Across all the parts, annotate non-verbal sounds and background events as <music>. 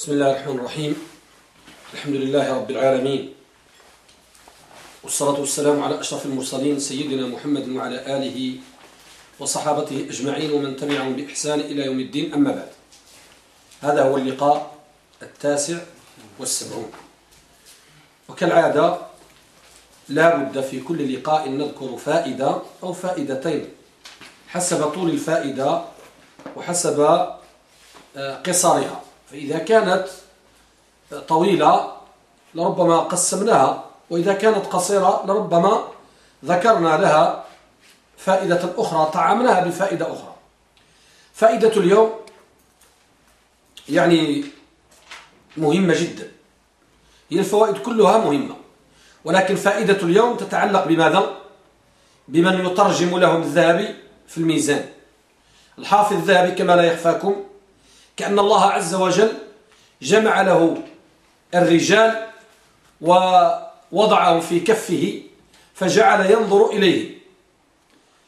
بسم الله الرحمن الرحيم. الحمد لله رب العالمين. والصلاة والسلام على أشرف المرسلين سيدنا محمد وعلى آله وصحابته أجمعين ومن تبعهم بإحسان إلى يوم الدين. أما بعد هذا هو اللقاء التاسع والسبعون. وكالعادة لا بد في كل لقاء نذكر فائدة أو فائدتين حسب طول الفائدة وحسب آه، قصرها فإذا كانت طويلة لربما قسمناها وإذا كانت قصيرة لربما ذكرنا لها فائدة أخرى طعمناها بفائدة أخرى. فائدة اليوم يعني مهمة جدا. هي الفوائد كلها مهمة ولكن فائدة اليوم تتعلق بماذا؟ بمن يترجم لهم الذهبي في الميزان. الحافظ الذهبي كما لا يخفاكم كأن الله عز وجل جمع له الرجال ووضعهم في كفه فجعل ينظر إليه.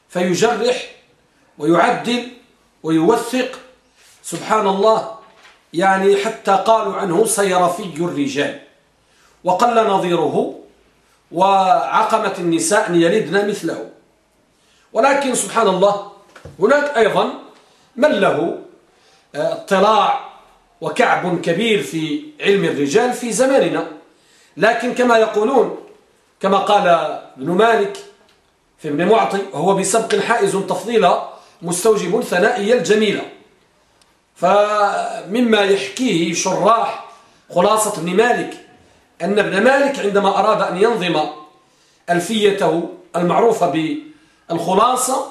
فيجرح ويعدل ويوثق. سبحان الله يعني حتى قالوا عنه سيرفي الرجال. وقل نظيره وعقمت النساء أن يلدن مثله. ولكن سبحان الله هناك أيضا من له اطلاع وكعب كبير في علم الرجال في زماننا. لكن كما يقولون كما قال ابن مالك في ابن معطي وهو بسبق حائز تفضيلا مستوجب ثنائي الجميلة فمما يحكيه شراح خلاصة ابن مالك أن ابن مالك عندما أراد أن ينظم ألفيته المعروفة بالخلاصة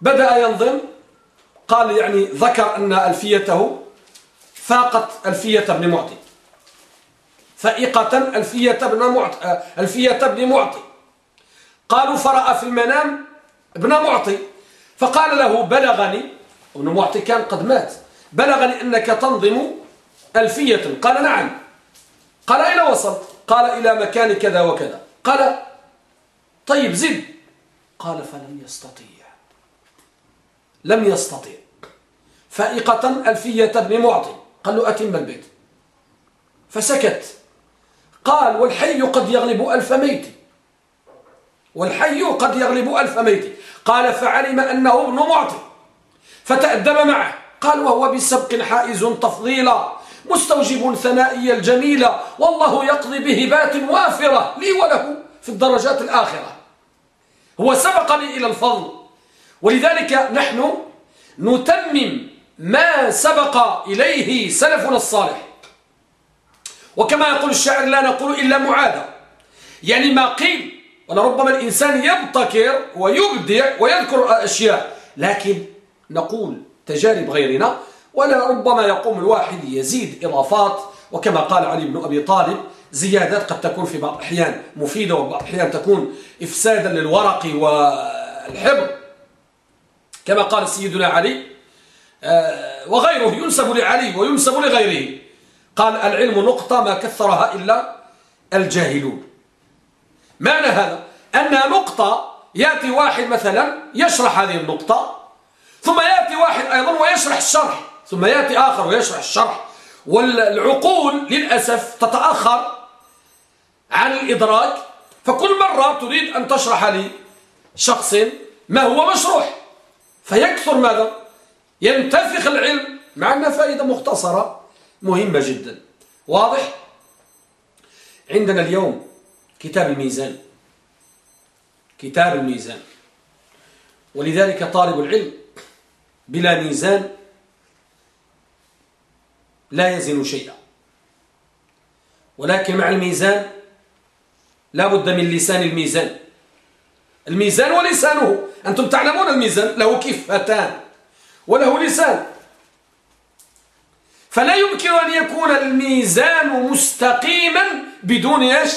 بدأ ينظم قال يعني ذكر أن ألفيته فاقت ألفية ابن معطي. فائقة ألفية ابن معطي ألفية ابن معطي. قالوا فرأى في المنام ابن معطي. فقال له بلغني ابن معطي كان قد مات بلغني أنك تنظم ألفية. قال نعم. قال إلى وصلت قال إلى مكان كذا وكذا. قال طيب زد. قال فلم يستطيع. لم يستطيع فائقة ألفية ابن معطي. قال له أتم البيت. فسكت. قال والحي قد يغلب ألف ميت. والحي قد يغلب ألف ميت. قال فعلم أنه ابن معطي. فتأدب معه. قال وهو بسبق حائز تفضيلا. مستوجب ثنائي الجميلة والله يقضي بهبات وافرة. لي وله في الدرجات الآخرة. هو سبقني إلى الفضل. ولذلك نحن نتمم ما سبق إليه سلفنا الصالح. وكما يقول الشاعر لا نقول إلا معادة يعني ما قيل ولربما الإنسان يبتكر ويبدع ويذكر أشياء لكن نقول تجارب غيرنا ولربما يقوم الواحد يزيد إضافات. وكما قال علي بن أبي طالب زيادات قد تكون في بعض الأحيان مفيدة وبعض الأحيان تكون إفسادا للورق والحبر. كما قال سيدنا علي آه، وغيره ينسب لعلي وينسب لغيره. قال العلم نقطة ما كثرها إلا الجاهلون. معنى هذا أن نقطة يأتي واحد مثلا يشرح هذه النقطة ثم يأتي واحد أيضا ويشرح الشرح ثم يأتي آخر ويشرح الشرح والعقول للأسف تتأخر عن الإدراك. فكل مرة تريد أن تشرح لشخص ما هو مشروح. فيكثر ماذا؟ ينتفخ العلم مع أنها فائدة مختصرة مهمة جدا. واضح؟ عندنا اليوم كتاب الميزان. كتاب الميزان. ولذلك طالب العلم بلا ميزان لا يزن شيئا. ولكن مع الميزان لا بد من لسان الميزان. الميزان ولسانه. أنتم تعلمون الميزان له كفتان وله لسان. فلا يمكن أن يكون الميزان مستقيما بدون إيش؟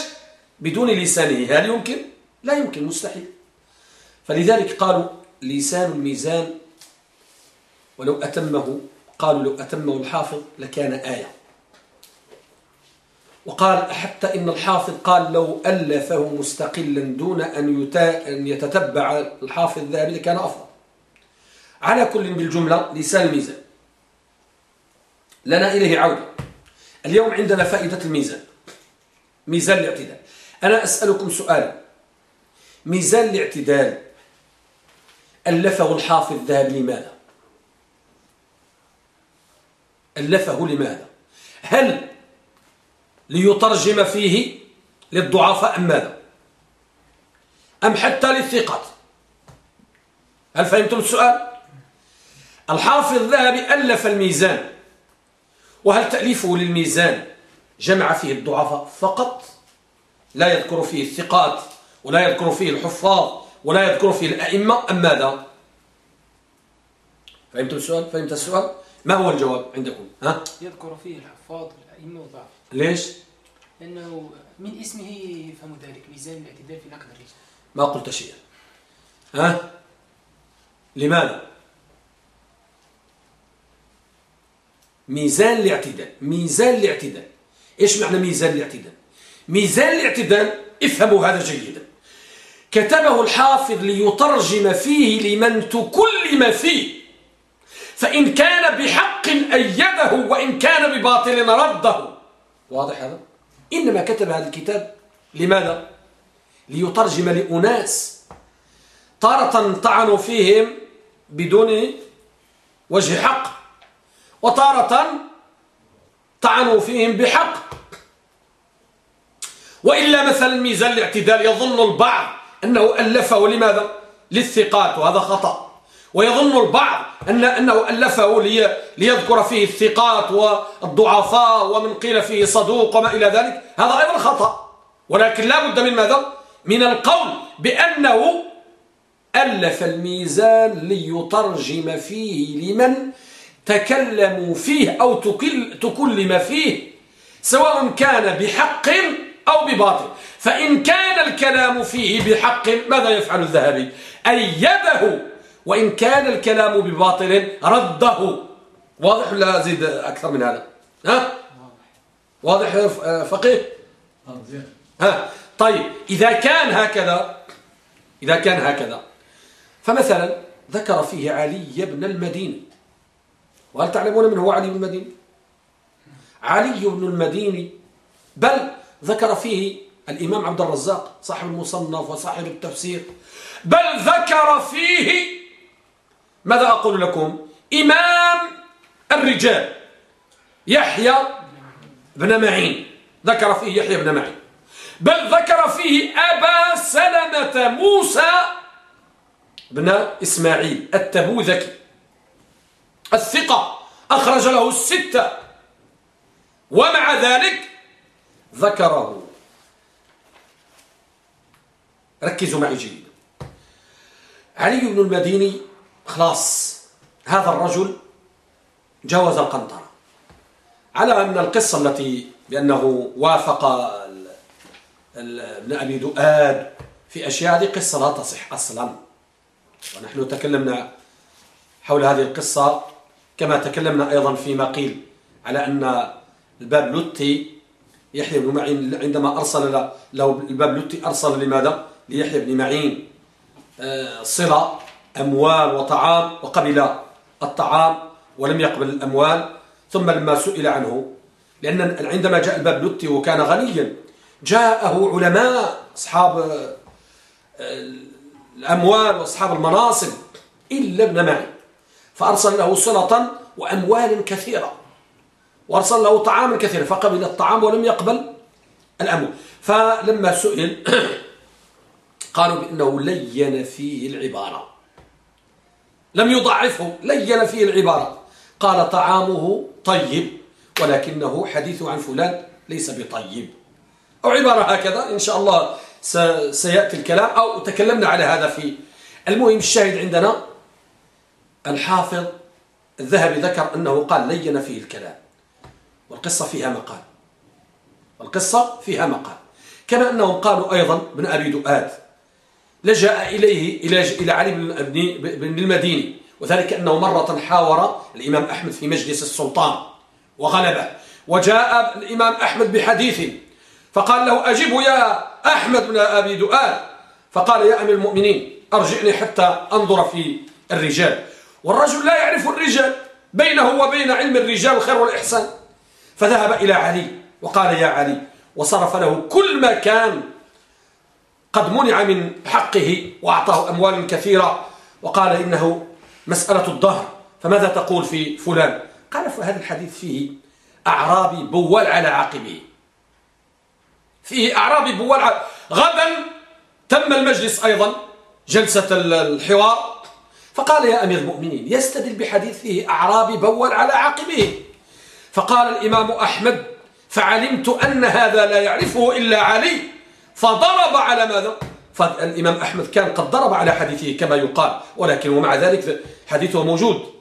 بدون لسانه. هل يمكن؟ لا يمكن مستحيل. فلذلك قالوا لسان الميزان ولو أتمه قالوا لو أتمه الحافظ لكان آية. وقال حتى إن الحافظ قال لو ألفه مستقلا دون أن, يتتبع الحافظ ذلك كان أفضل. على كل بالجملة لسان الميزان. لنا إليه عودة. اليوم عندنا فائدة الميزان. ميزان الاعتدال. أنا أسألكم سؤالا. ميزان الاعتدال ألفه الحافظ الذهبي لماذا؟ ألفه لماذا؟ هل ليترجم فيه للضعفاء أم ماذا؟ أم حتى للثقات. هل فهمتم السؤال؟ الحافظ الذهبي ألف الميزان. وهل تأليفه للميزان جمع فيه الضعفاء فقط؟ لا يذكر فيه الثقات ولا يذكر فيه الحفاظ ولا يذكر فيه الأئمة أم ماذا؟ فهمتم السؤال؟ فهمت السؤال؟ ما هو الجواب عندكم؟ ها؟ يذكر فيه الحفاظ والأئمة والضعف ليش؟ لأنه من اسمه يفهم ذلك ميزان الاعتدال في نقد الرجال ما قلت شيئا. ها؟ لماذا؟ ميزان الاعتدال ميزان الاعتدال. إيش معنى ميزان الاعتدال؟ ميزان الاعتدال افهموا هذا جيدا. كتبه الحافظ ليترجم فيه لمن تكلم فيه. فإن كان بحق أيده وإن كان بباطل رده. واضح هذا؟ إنما كتب هذا الكتاب لماذا؟ ليترجم لأناس تارة طعنوا فيهم بدون وجه حق وتارة طعنوا فيهم بحق. وإلا مثلا ميزان الاعتدال يظن البعض أنه ألفه لماذا؟ للثقات وهذا خطأ. ويظن البعض أن أنه ألفه لي ليذكر فيه الثقات والضعفاء ومن قيل فيه صدوق وما إلى ذلك. هذا أيضا خطأ. ولكن لا بد من ماذا؟ من القول بأنه ألف الميزان ليترجم فيه لمن تكلموا فيه أو تكلم فيه سواء كان بحق أو بباطل. فإن كان الكلام فيه بحق ماذا يفعل الذهبي؟ أيده وإن كان الكلام بباطل رده. واضح ولا زيد أكثر من هذا؟ ها؟ واضح فقيه؟ ها؟ طيب إذا كان هكذا إذا كان هكذا فمثلا ذكر فيه علي بن المديني وهل تعلمون من هو علي بن المديني علي بن المديني بل ذكر فيه الإمام عبد الرزاق صاحب المصنف وصاحب التفسير بل ذكر فيه ماذا أقول لكم؟ إمام الرجال يحيى بن معين. ذكر فيه يحيى بن معين. بل ذكر فيه أبا سلمة موسى بن إسماعيل التبوذكي. الثقة أخرج له الستة. ومع ذلك ذكره. ركزوا معي جيدا. علي بن المديني خلاص هذا الرجل جاوز القنطرة على أن القصة التي بأنه وافق ابن أبي دؤاد في أشياء هذه قصة لا تصح أصلا ونحن تكلمنا حول هذه القصة كما تكلمنا أيضا فيما قيل على أن الباب لتي يحيى بن معين عندما أرسل له الباب لتي أرسل لماذا؟ ليحيى بن معين آه، صلة أموال وطعام وقبل الطعام ولم يقبل الأموال. ثم لما سئل عنه لأن عندما جاء الباب لتي وكان غنيا جاءه علماء أصحاب آه، الأموال وأصحاب المناصب إلا ابن معين فأرسل له صلة وأموال كثيرة وأرسل له طعاما كثيرا فقبل الطعام ولم يقبل الأموال. فلما سئل <coughs> قالوا بأنه لين فيه العبارة. لم يضعفه لين فيه العبارة. قال طعامه طيب ولكنه حديث عن فلان ليس بطيب. أو عبارة هكذا إن شاء الله سيأتي الكلام. أو تكلمنا على هذا في المهم الشاهد عندنا الحافظ الذهبي ذكر أنه قال لين فيه الكلام. والقصة فيها مقال. والقصة فيها مقال. كما أنهم قالوا أيضا بن أبي دؤاد. لجأ إليه إلى إلى علي بن المديني. وذلك أنه مرة حاور الإمام أحمد في مجلس السلطان وغلبه. وجاء الإمام أحمد بحديث فقال له أجبه يا أحمد بن أبي دؤاد فقال يا أمير المؤمنين أرجعني حتى أنظر في الرجال. والرجل لا يعرف الرجال بينه وبين علم الرجال الخير والإحسان. فذهب إلى علي وقال يا علي وصرف له كل ما كان قد منع من حقه وأعطاه أموال كثيرة وقال إنه مسألة الظهر فماذا تقول في فلان؟ قال فهذا الحديث فيه أعرابي بوال على عقبه فيه أعرابي بوال على... غدا تم المجلس أيضا جلسة الحوار فقال يا أمير المؤمنين يستدل بحديث فيه أعرابي بول على عقبه فقال الإمام أحمد فعلمت أن هذا لا يعرفه إلا علي. فضرب على ماذا؟ فالإمام أحمد كان قد ضرب على حديثه كما يقال ولكن ومع ذلك حديثه موجود.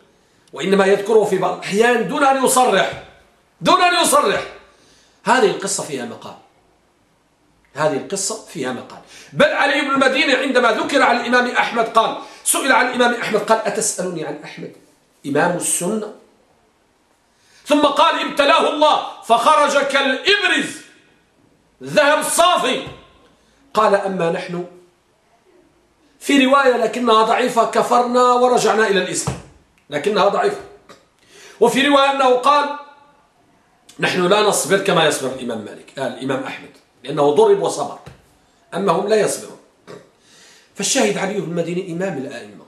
وإنما يذكره في بعض الأحيان دون أن يصرح دون أن يصرح. هذه القصة فيها مقال. هذه القصة فيها مقال. بل علي بن المدينة عندما ذكر عن الإمام أحمد قال سئل عن الإمام أحمد قال أتسألني عن أحمد؟ إمام السنة. ثم قال ابتلاه الله فخرج كالإبرز ذهب الصافي قال أما نحن. في رواية لكنها ضعيفة كفرنا ورجعنا إلى الإسلام. لكنها ضعيفة. وفي رواية أنه قال نحن لا نصبر كما يصبر الإمام مالك آه الإمام أحمد لأنه ضرب وصبر أما هم لا يصبرون. فالشاهد علي المديني إمام الآئمة.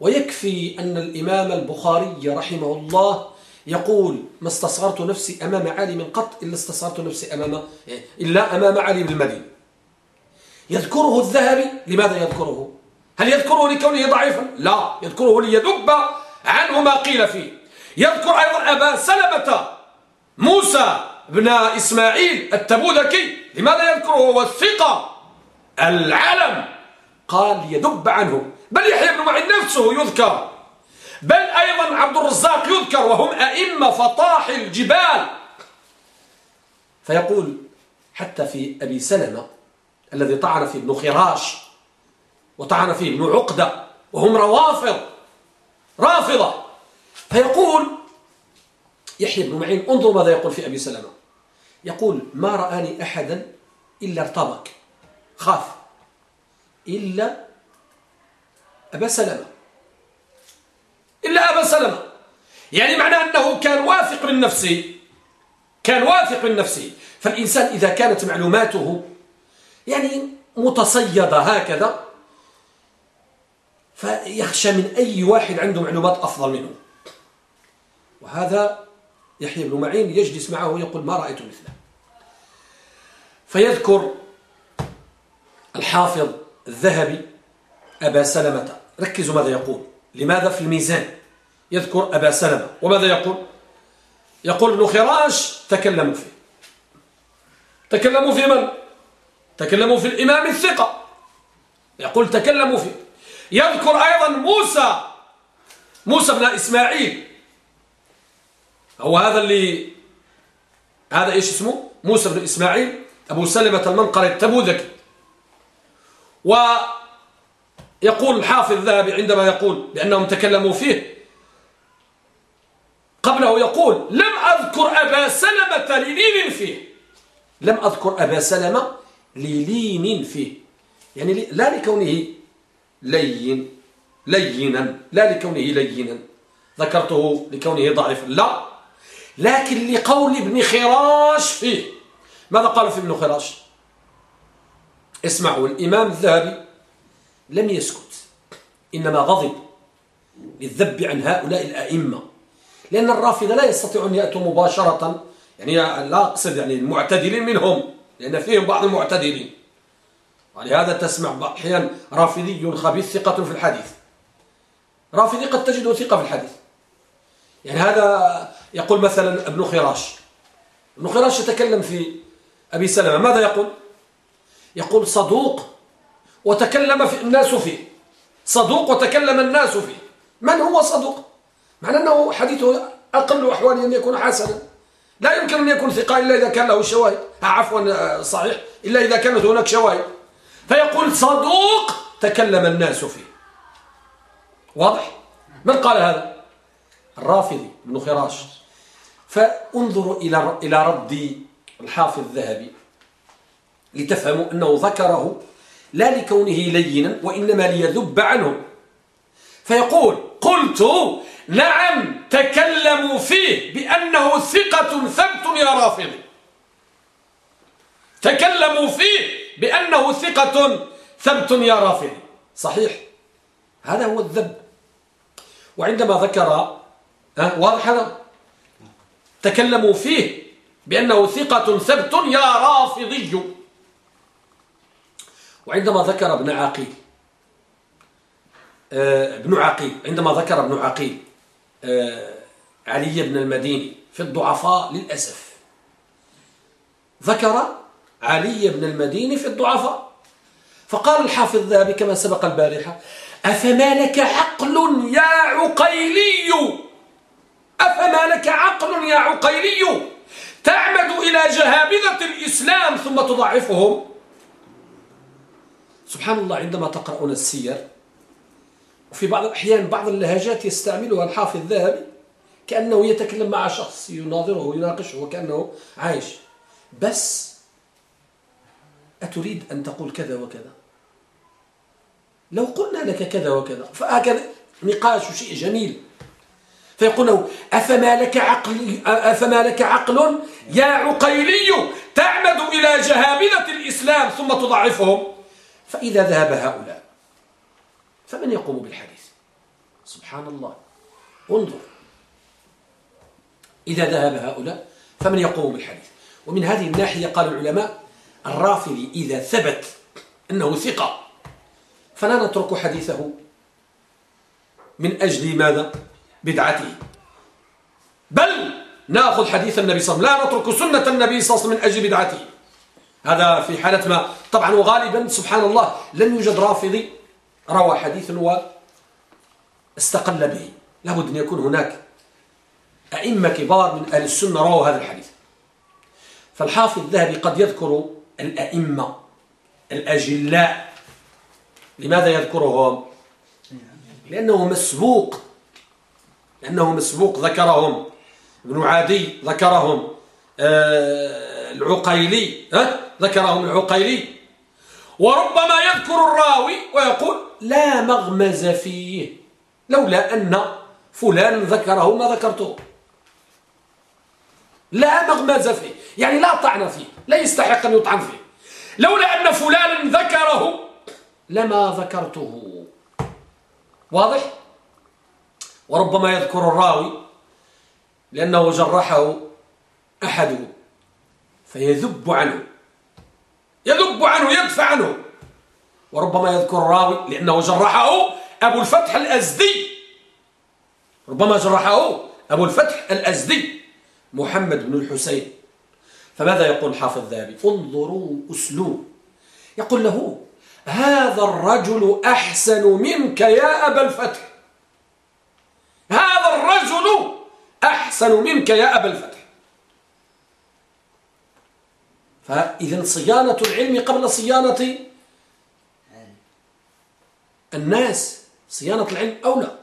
ويكفي أن الإمام البخاري رحمه الله يقول ما استصغرت نفسي أمام من قط إلا استصغرت نفسي أمام إلا أمام علي بن المديني يذكره الذهبي. لماذا يذكره؟ هل يذكره لكونه ضعيفا؟ لا يذكره ليذب عنه ما قيل فيه. يذكر أيضا أبا سلمة موسى بن إسماعيل التبوذكي. لماذا يذكره؟ هو الثقة العلم. قال يدب عنه. بل يحيى بن معين نفسه يذكر. بل أيضا عبد الرزاق يذكر وهم أئمة فطاح الجبال. فيقول حتى في أبي سلمة الذي طعن فيه ابن خراش وطعن فيه ابن عقدة وهم روافض رافضة. فيقول يحيى بن معين انظر ماذا يقول في أبي سلمة. يقول ما رآني أحدا إلا ارتبك خاف. إلا أبا سلمة. إلا أبا سلمة. يعني معناه أنه كان واثق من نفسه. كان واثق من نفسه. فالإنسان إذا كانت معلوماته يعني متصيدة هكذا فيخشى من أي واحد عنده معلومات أفضل منه. وهذا يحيى بن معين يجلس معه ويقول ما رأيت مثله. فيذكر الحافظ الذهبي أبا سلمة. ركزوا ماذا يقول. لماذا في الميزان يذكر أبا سلمة؟ وماذا يقول؟ يقول ابن خراش تكلموا فيه. تكلموا في من؟ تكلموا في الإمام الثقة. يقول تكلموا فيه يذكر أيضا موسى موسى بن إسماعيل. هو هذا اللي هذا إيش اسمه؟ موسى بن إسماعيل أبو سلمة المنقري التبوذكي. ويقول الحافظ الذهبي عندما يقول بأنهم تكلموا فيه قبله يقول لم أذكر أبا سلمة للين فيه. لم أذكر أبا سلمة للين فيه يعني لا لكونه لين لينا لا لكونه لينا. ذكرته لكونه ضعيف لا. لكن لقول ابن خراش فيه ماذا قال في ابن خراش؟ اسمعوا الإمام الذهبي لم يسكت إنما غضب للذب عن هؤلاء الأئمة. لأن الرافضة لا يستطيعون يأتوا مباشرة يعني لا أقصد يعني المعتدلين منهم. لأن فيهم بعض المعتدلين. ولهذا تسمع أحيانا رافضي خبيث ثقة في الحديث. رافضي قد تجده ثقة في الحديث. يعني هذا يقول مثلا ابن خراش. ابن خراش يتكلم في أبي سلمة. ماذا يقول؟ يقول صدوق وتكلم في الناس فيه. صدوق وتكلم الناس فيه. من هو صدوق؟ معنى أنه حديثه أقل أحواله أن يكون حسنا. لا يمكن أن يكون ثقة إلا إذا كان له شواهد. عفوا صحيح. إلا إذا كانت هناك شواهد. فيقول صدوق تكلم الناس فيه. واضح؟ من قال هذا؟ الرافضي بن خراش. فانظروا إلى إلى رد الحافظ الذهبي لتفهموا أنه ذكره لا لكونه لينا وإنما ليذب عنه. فيقول قلت نعم تكلموا فيه بأنه ثقة ثبت يا رافضي تكلموا فيه بأنه ثقة ثبت يا رافضي صحيح. هذا هو الذب وعندما ذكر واضح هذا؟ تكلموا فيه بأنه ثقة ثبت يا رافضي. وعندما ذكر ابن عقيل ابن عقيل عندما ذكر ابن عقيل آه، علي بن المديني في الضعفاء للأسف. ذكر علي بن المديني في الضعفاء. فقال الحافظ الذهبي كما سبق البارحة أفما لك عقل يا عقيلي؟ أفما لك عقل يا عقيلي؟ تعمد إلى جهابذة الإسلام ثم تضعفهم. سبحان الله عندما تقرؤون السير وفي بعض الأحيان بعض اللهجات يستعملها الحافظ الذهبي كأنه يتكلم مع شخص يناظره ويناقشه وكأنه عايش. بس أتريد أن تقول كذا وكذا. لو قلنا لك كذا وكذا فهكذا نقاش شيء جميل. فيقول له أفما لك عقل, أفما لك عقل يا عقيلي تعمد إلى جهابذة الإسلام ثم تضعفهم؟ فإذا ذهب هؤلاء فمن يقوم بالحديث؟ سبحان الله انظر. إذا ذهب هؤلاء فمن يقوم بالحديث؟ ومن هذه الناحية قال العلماء الرافضي إذا ثبت أنه ثقة فلا نترك حديثه من أجل ماذا؟ بدعته. بل نأخذ حديث النبي صلى الله عليه وسلم. لا نترك سنة النبي صلى الله عليه وسلم من أجل بدعته. هذا في حالة ما. طبعا وغالبا سبحان الله لم يوجد رافضي روى حديث واستقل به. لابد أن يكون هناك أئمة كبار من أهل السنة رووا هذا الحديث. فالحافظ الذهبي قد يذكر الأئمة الأجلاء. لماذا يذكرهم؟ لأنه مسبوق. لأنه مسبوق. ذكرهم. ابن عادي ذكرهم. آه العقيلي ذكرهم العقيلي. وربما يذكر الراوي ويقول لا مغمز فيه لولا أن فلان ذكره ما ذكرته. لا مغمز فيه يعني لا طعن فيه لا يستحق أن يطعن فيه. لولا أن فلان ذكره لما ذكرته. واضح؟ وربما يذكر الراوي لأنه جرحه أحده فيذب عنه. يذب عنه يدفع عنه. وربما يذكر الراوي لأنه جرحه أبو الفتح الأزدي. ربما جرحه أبو الفتح الأزدي. محمد بن الحسين. فماذا يقول الحافظ الذهبي؟ انظروا أسلوب. يقول له هذا الرجل أحسن منك يا أبا الفتح. هذا الرجل أحسن منك يا أبا الفتح. فإذا صيانة العلم قبل صيانة الناس صيانة العلم أولى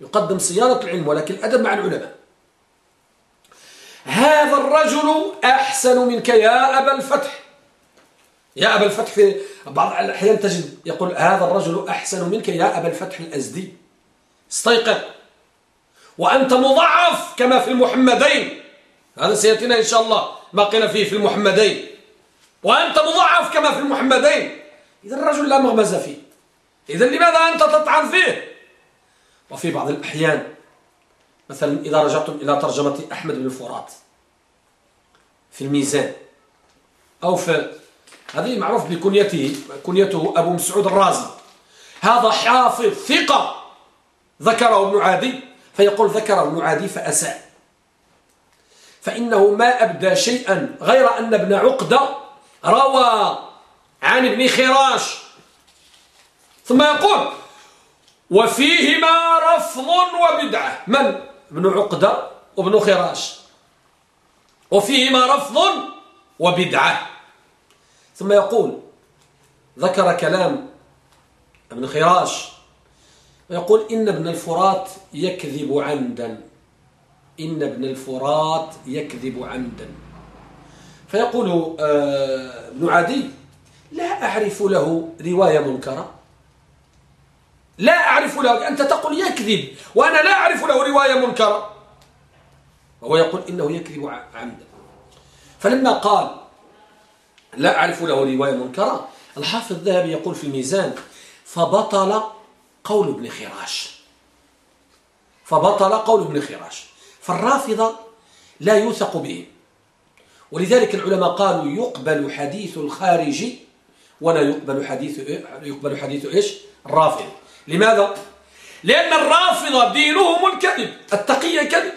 يقدم صيانة العلم ولكن الأدب مع العلماء. هذا الرجل أحسن منك يا أبا الفتح. يا أبا الفتح في بعض الأحيان تجد يقول هذا الرجل أحسن منك يا أبا الفتح الأزدي. استيقظ. وأنت مضعف كما في المحمدين. هذا سيأتينا إن شاء الله. ما قيل فيه في المحمدين. وأنت مضعف كما في المحمدين. إذا الرجل لا مغمز فيه. إذا لماذا أنت تطعن فيه؟ وفي بعض الأحيان مثلا إذا رجعتم إلى ترجمة أحمد بن الفرات في الميزان أو في هذه معروف بكنيته كنيته أبو مسعود الرازي. هذا حافظ ثقة. ذكره ابن عادي فيقول ذكره ابن عادي فأساء. فإنه ما أبدى شيئا غير أن ابن عقدة روى عن ابن خراش. ثم يقول وفيهما رفض وبدعة. من؟ ابن عقدة وابن خراش. وفيهما رفض وبدعة. ثم يقول ذكر كلام ابن خراش. ويقول إن ابن الفرات يكذب عمدا إن ابن الفرات يكذب عمدا. فيقول آه، ابن عدي لا أعرف له رواية منكرة. لا أعرف له أنت تقول يكذب وأنا لا أعرف له رواية منكرة. وهو يقول إنه يكذب عمدا. فلما قال لا أعرف له رواية منكرة الحافظ الذهبي يقول في الميزان فبطل قول ابن خراش. فبطل قول ابن خراش. فالرافضة لا يوثق بهم ولذلك العلماء قالوا يقبل حديث الخارجي ولا يقبل حديث يقبل حديث إيش؟ الرافض. لماذا؟ لأن الرافضة دينهم الكذب التقية كذب.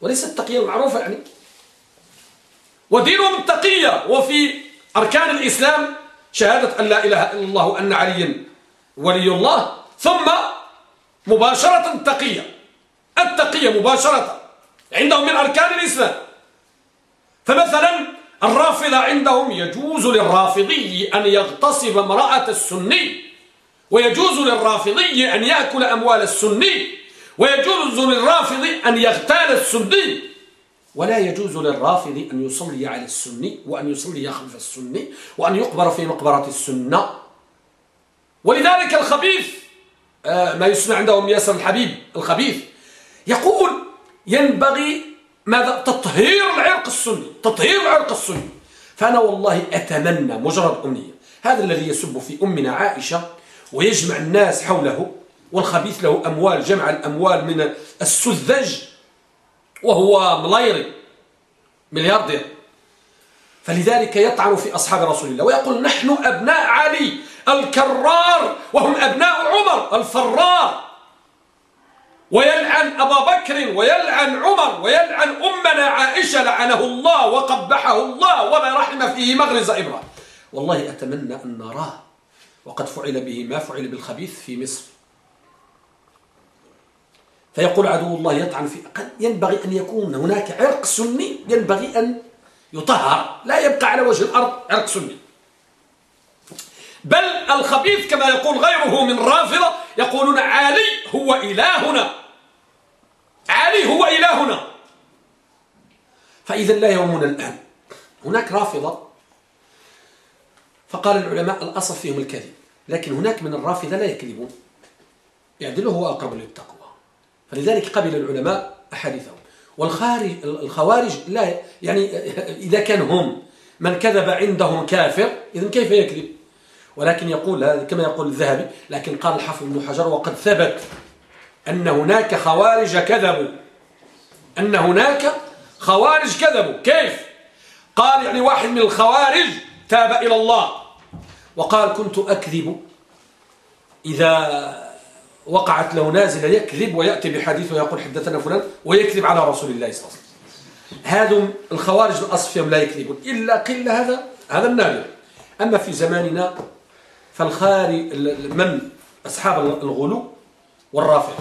وليس التقية المعروفة يعني. ودينهم التقية وفي أركان الإسلام شهادة أن لا إله إلا الله وأن عليا ولي الله ثم مباشرة التقية التقية مباشرة عندهم من أركان الإسلام. فمثلا الرافضة عندهم يجوز للرافضي أن يغتصب امرأة السني ويجوز للرافضي أن يأكل أموال السني ويجوز للرافضي أن يغتال السني. ولا يجوز للرافض أن يصلي على السني وأن يصلي خلف السني وأن يقبر في مقبرة السنة. ولذلك الخبيث آه، ما يسمى عندهم ياسر الحبيب الخبيث. يقول ينبغي ماذا؟ تطهير العرق السني تطهير العرق السني. فأنا والله أتمنى مجرد أمنية. هذا الذي يسب في أمنا عائشة ويجمع الناس حوله والخبيث له أموال جمع الأموال من السذج وهو ملايري ملياردير. فلذلك يطعن في أصحاب رسول الله ويقول نحن أبناء علي الكرار وهم أبناء عمر الفرار. ويلعن أبا بكر ويلعن عمر ويلعن أمنا عائشة لعنه الله وقبحه الله وما رحم فيه مغرز إبراهيم. والله أتمنى أن نراه وقد فعل به ما فعل بالخبيث في مصر. فيقول عدو الله يطعن في ينبغي أن يكون هناك عرق سني ينبغي أن يطهر لا يبقى على وجه الأرض عرق سني. بل الخبيث كما يقول غيره من رافضة يقولون علي هو إلهنا. علي هو إلهنا. فإذا لا يومنا الآن. هناك رافضة. فقال العلماء الأصل فيهم الكذب. لكن هناك من الرافضة لا يكذبون. يعدله هو أقرب للتقوى فلذلك قبل العلماء أحاديثهم. والخارج الخوارج لا يعني إذا كان هم من كذب عندهم كافر إذا كيف يكذب؟ ولكن يقول كما يقول الذهبي لكن قال الحافظ بن حجر وقد ثبت أن هناك خوارج كذبوا. أن هناك خوارج كذبوا. كيف؟ قال يعني واحد من الخوارج تاب إلى الله وقال كنت أكذب إذا وقعت له نازلة يكذب ويأتي بحديث ويقول حدثنا فلان ويكذب على رسول الله صلى الله عليه وسلم. هذا الخوارج الأصل فيهم لا يكذبون. إلا قل هذا هذا النادر. أما في زماننا فالخارج من؟ أصحاب الغلو. والرافع.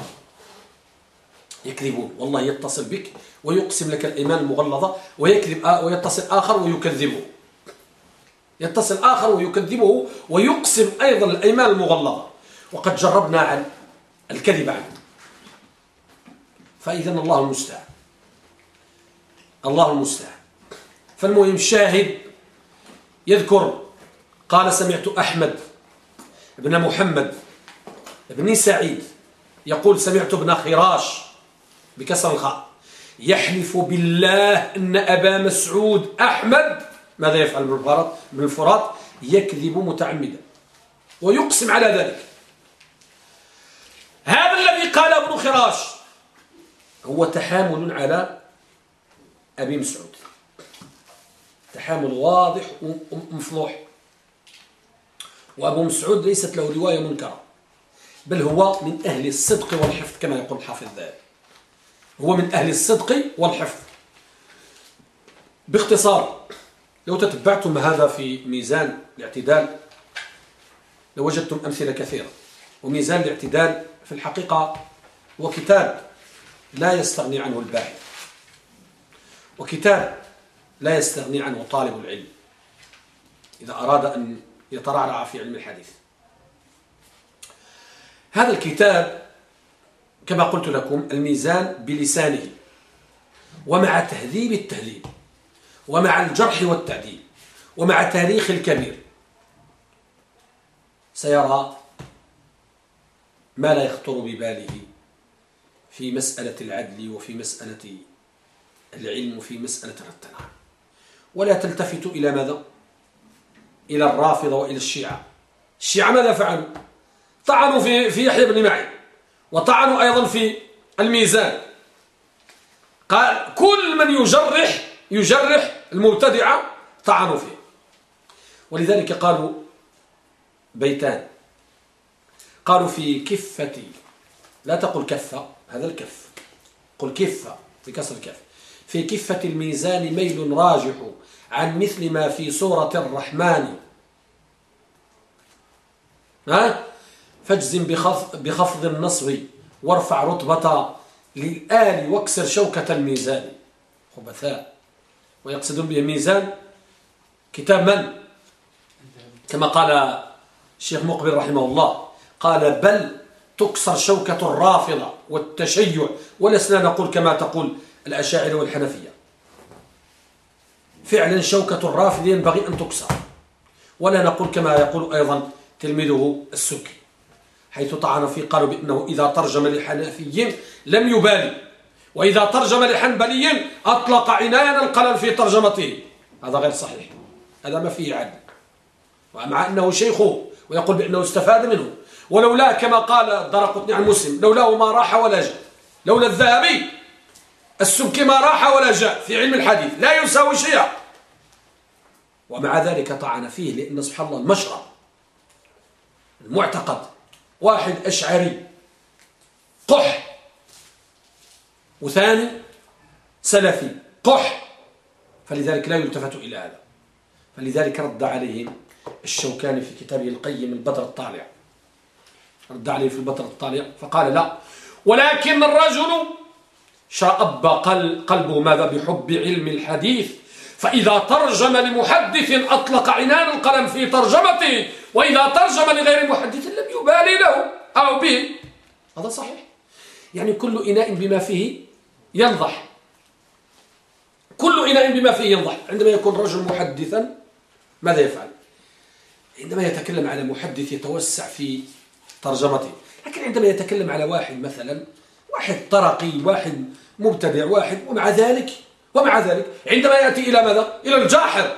يكذبون. والله يتصل بك ويقسم لك الإيمان المغلظة ويكذب ويتصل آخر ويكذبه. يتصل آخر ويكذبه ويقسم أيضا الأيمان المغلظة. وقد جربنا عن الكذب عنه. فإذا الله المستعان. الله المستعان. فالمهم الشاهد يذكر قال سمعت أحمد بن محمد بن سعيد يقول سمعت ابن خراش بكسر الخاء يحلف بالله أن أبا مسعود أحمد ماذا يفعل من الفرات؟ يكذب متعمدا ويقسم على ذلك. هذا الذي قال ابن خراش هو تحامل على أبي مسعود. تحامل واضح ومفضوح. وأبو مسعود ليست له رواية منكرة. بل هو من أهل الصدق والحفظ كما يقول الحافظ الذهبي. هو من أهل الصدق والحفظ. باختصار لو تتبعتم هذا في ميزان الاعتدال لوجدتم أمثلة كثيرة. وميزان الاعتدال في الحقيقة هو كتاب لا يستغني عنه الباحث وكتاب لا يستغني عنه طالب العلم إذا أراد أن يترعرع في علم الحديث. هذا الكتاب كما قلت لكم الميزان بلسانه ومع تهذيب التهذيب ومع الجرح والتعديل ومع تاريخ الكبير سيرى ما لا يخطر بباله في مسألة العدل وفي مسألة العلم وفي مسألة التنعم ولا تلتفت إلى ماذا؟ إلى الرافضة وإلى الشيعة الشيعة ماذا فعلوا؟ طعنوا في في يحيى بن معين وطعنوا أيضا في الميزان. قال كل من يجرح يجرح المبتدعة طعنوا فيه. ولذلك قالوا بيتان. قالوا في كفة لا تقل كفة هذا الكف. قل كفة في كسر الكف في كفة الميزان ميل راجح عن مثل ما في سورة الرحمن. ها؟ فاجزم بخفض النصب وارفع رتبة للآل واكسر شوكة الميزان. خبثاء. ويقصدون به ميزان كتاب من؟ كما قال الشيخ مقبل رحمه الله. قال بل تكسر شوكة الرافضة والتشيع ولسنا نقول كما تقول الأشاعر والحنفية. فعلا شوكة الرافض ينبغي أن تكسر. ولا نقول كما يقول أيضا تلميذه السكي حيث طعن في قالوا بأنه إذا ترجم لحنفي لم يبالي. وإذا ترجم لحنبلي أطلق عناية القلم في ترجمته. هذا غير صحيح. هذا ما فيه عدل. ومع أنه شيخه ويقول بأنه استفاد منه. ولولا كما قال الدرقطني عن مسلم لولاه ما راح ولا جاء. لولا الذهبي السبكي ما راح ولا جاء في علم الحديث. لا يساوي شيئا. ومع ذلك طعن فيه لأن سبحان الله المشرع المعتقد واحد أشعري قح وثاني سلفي قح فلذلك لا يلتفت إلى هذا. فلذلك رد عليهم الشوكاني في كتابه القيم البدر الطالع. رد عليه في البدر الطالع فقال لا. ولكن الرجل شأب قلبه ماذا بحب علم الحديث. فإذا ترجم لمحدث أطلق عنان القلم في ترجمته. وإذا ترجم لغير محدث لم يبالي له أو به. هذا صحيح. يعني كل إناء بما فيه ينضح. كل إناء بما فيه ينضح. عندما يكون رجل محدثا ماذا يفعل؟ عندما يتكلم على محدث يتوسع في ترجمته. لكن عندما يتكلم على واحد مثلا واحد طرقي واحد مبتدع واحد ومع ذلك ومع ذلك عندما يأتي إلى ماذا؟ إلى الجاحر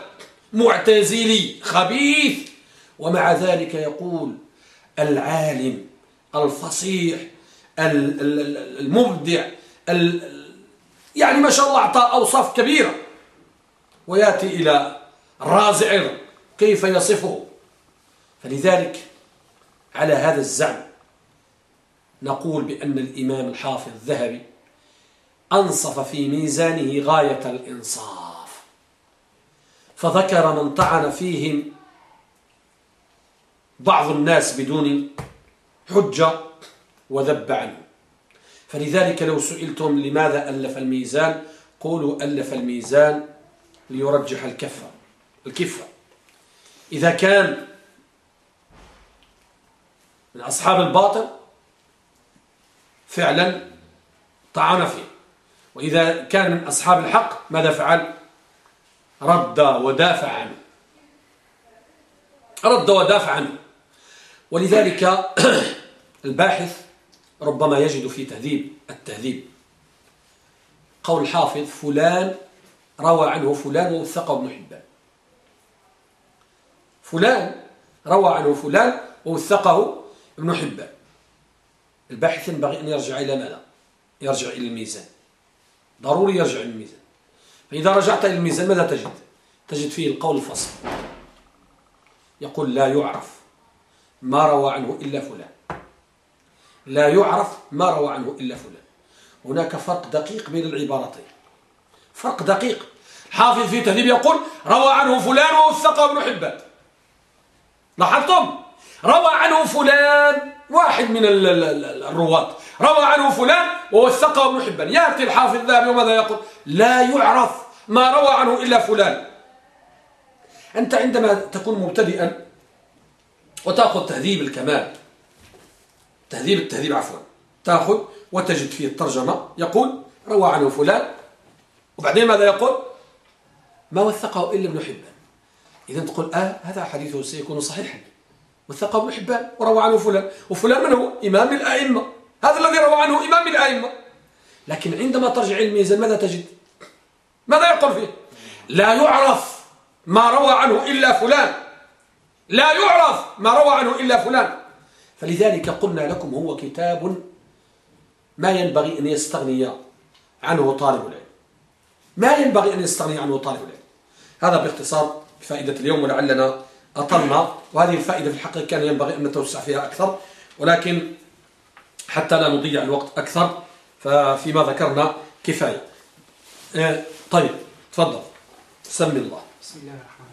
معتزلي خبيث. ومع ذلك يقول العالم الفصيح المبدع يعني ما شاء الله أعطى أوصاف كبيرة. ويأتي إلى الرازع كيف يصفه. فلذلك على هذا الزعم نقول بأن الإمام الحافظ الذهبي أنصف في ميزانه غاية الإنصاف. فذكر من طعن فيهم بعض الناس بدون حجة وذب عنه. فلذلك لو سئلتم لماذا ألف الميزان قولوا ألف الميزان ليرجح الكفة الكفة. إذا كان من أصحاب الباطل فعلا طعن فيه. وإذا كان من أصحاب الحق ماذا فعل؟ رد ودافع عنه. رد ودافع عنه. ولذلك <clears throat> الباحث ربما يجد في تهذيب التهذيب. قول الحافظ فلان روى عنه فلان ووثقه ابن حبان. فلان روى عنه فلان ووثقه ابن حبان. الباحث ينبغي أن يرجع إلى ماذا؟ يرجع إلى الميزان. ضروري يرجع إلى الميزان. فإذا رجعت إلى الميزان ماذا تجد؟ تجد فيه القول الفصل يقول لا يعرف. ما روى عنه إلا فلان. لا يعرف ما روى عنه إلا فلان. هناك فرق دقيق بين العبارتين. فرق دقيق. حافظ في تهذيب يقول روى عنه فلان ووثقه ابن حبان. لاحظتم؟ روى عنه فلان واحد من الرواة. روى عنه فلان ووثقه ابن حبان. يأتي الحافظ الذهبي وماذا يقول؟ لا يعرف ما روى عنه إلا فلان. أنت عندما تكون مبتدئا وتأخذ تهذيب الكمال. تهذيب التهذيب عفوا. تأخذ وتجد فيه الترجمة. يقول روى عنه فلان. وبعدين ماذا يقول؟ ما وثقه إلا ابن حبان. إذا تقول آه هذا حديثه سيكون صحيحا. وثقه ابن حبان وروى عنه فلان. وفلان من هو؟ إمام الأئمة. هذا الذي روى عنه إمام الأئمة. لكن عندما ترجع الميزان ماذا تجد؟ ماذا يقول فيه؟ لا يعرف ما روى عنه إلا فلان. لا يعرف ما روى عنه إلا فلان. فلذلك قلنا لكم هو كتاب ما ينبغي أن يستغني عنه طالب العلم. ما ينبغي أن يستغني عنه طالب العلم. هذا باختصار فائدة اليوم ولعلنا أطلنا. وهذه الفائدة في الحقيقة كان ينبغي أن نتوسع فيها أكثر. ولكن حتى لا نضيع الوقت أكثر ففيما ذكرنا كفاية. إيه، طيب تفضل. سم الله. بسم الله الرحمن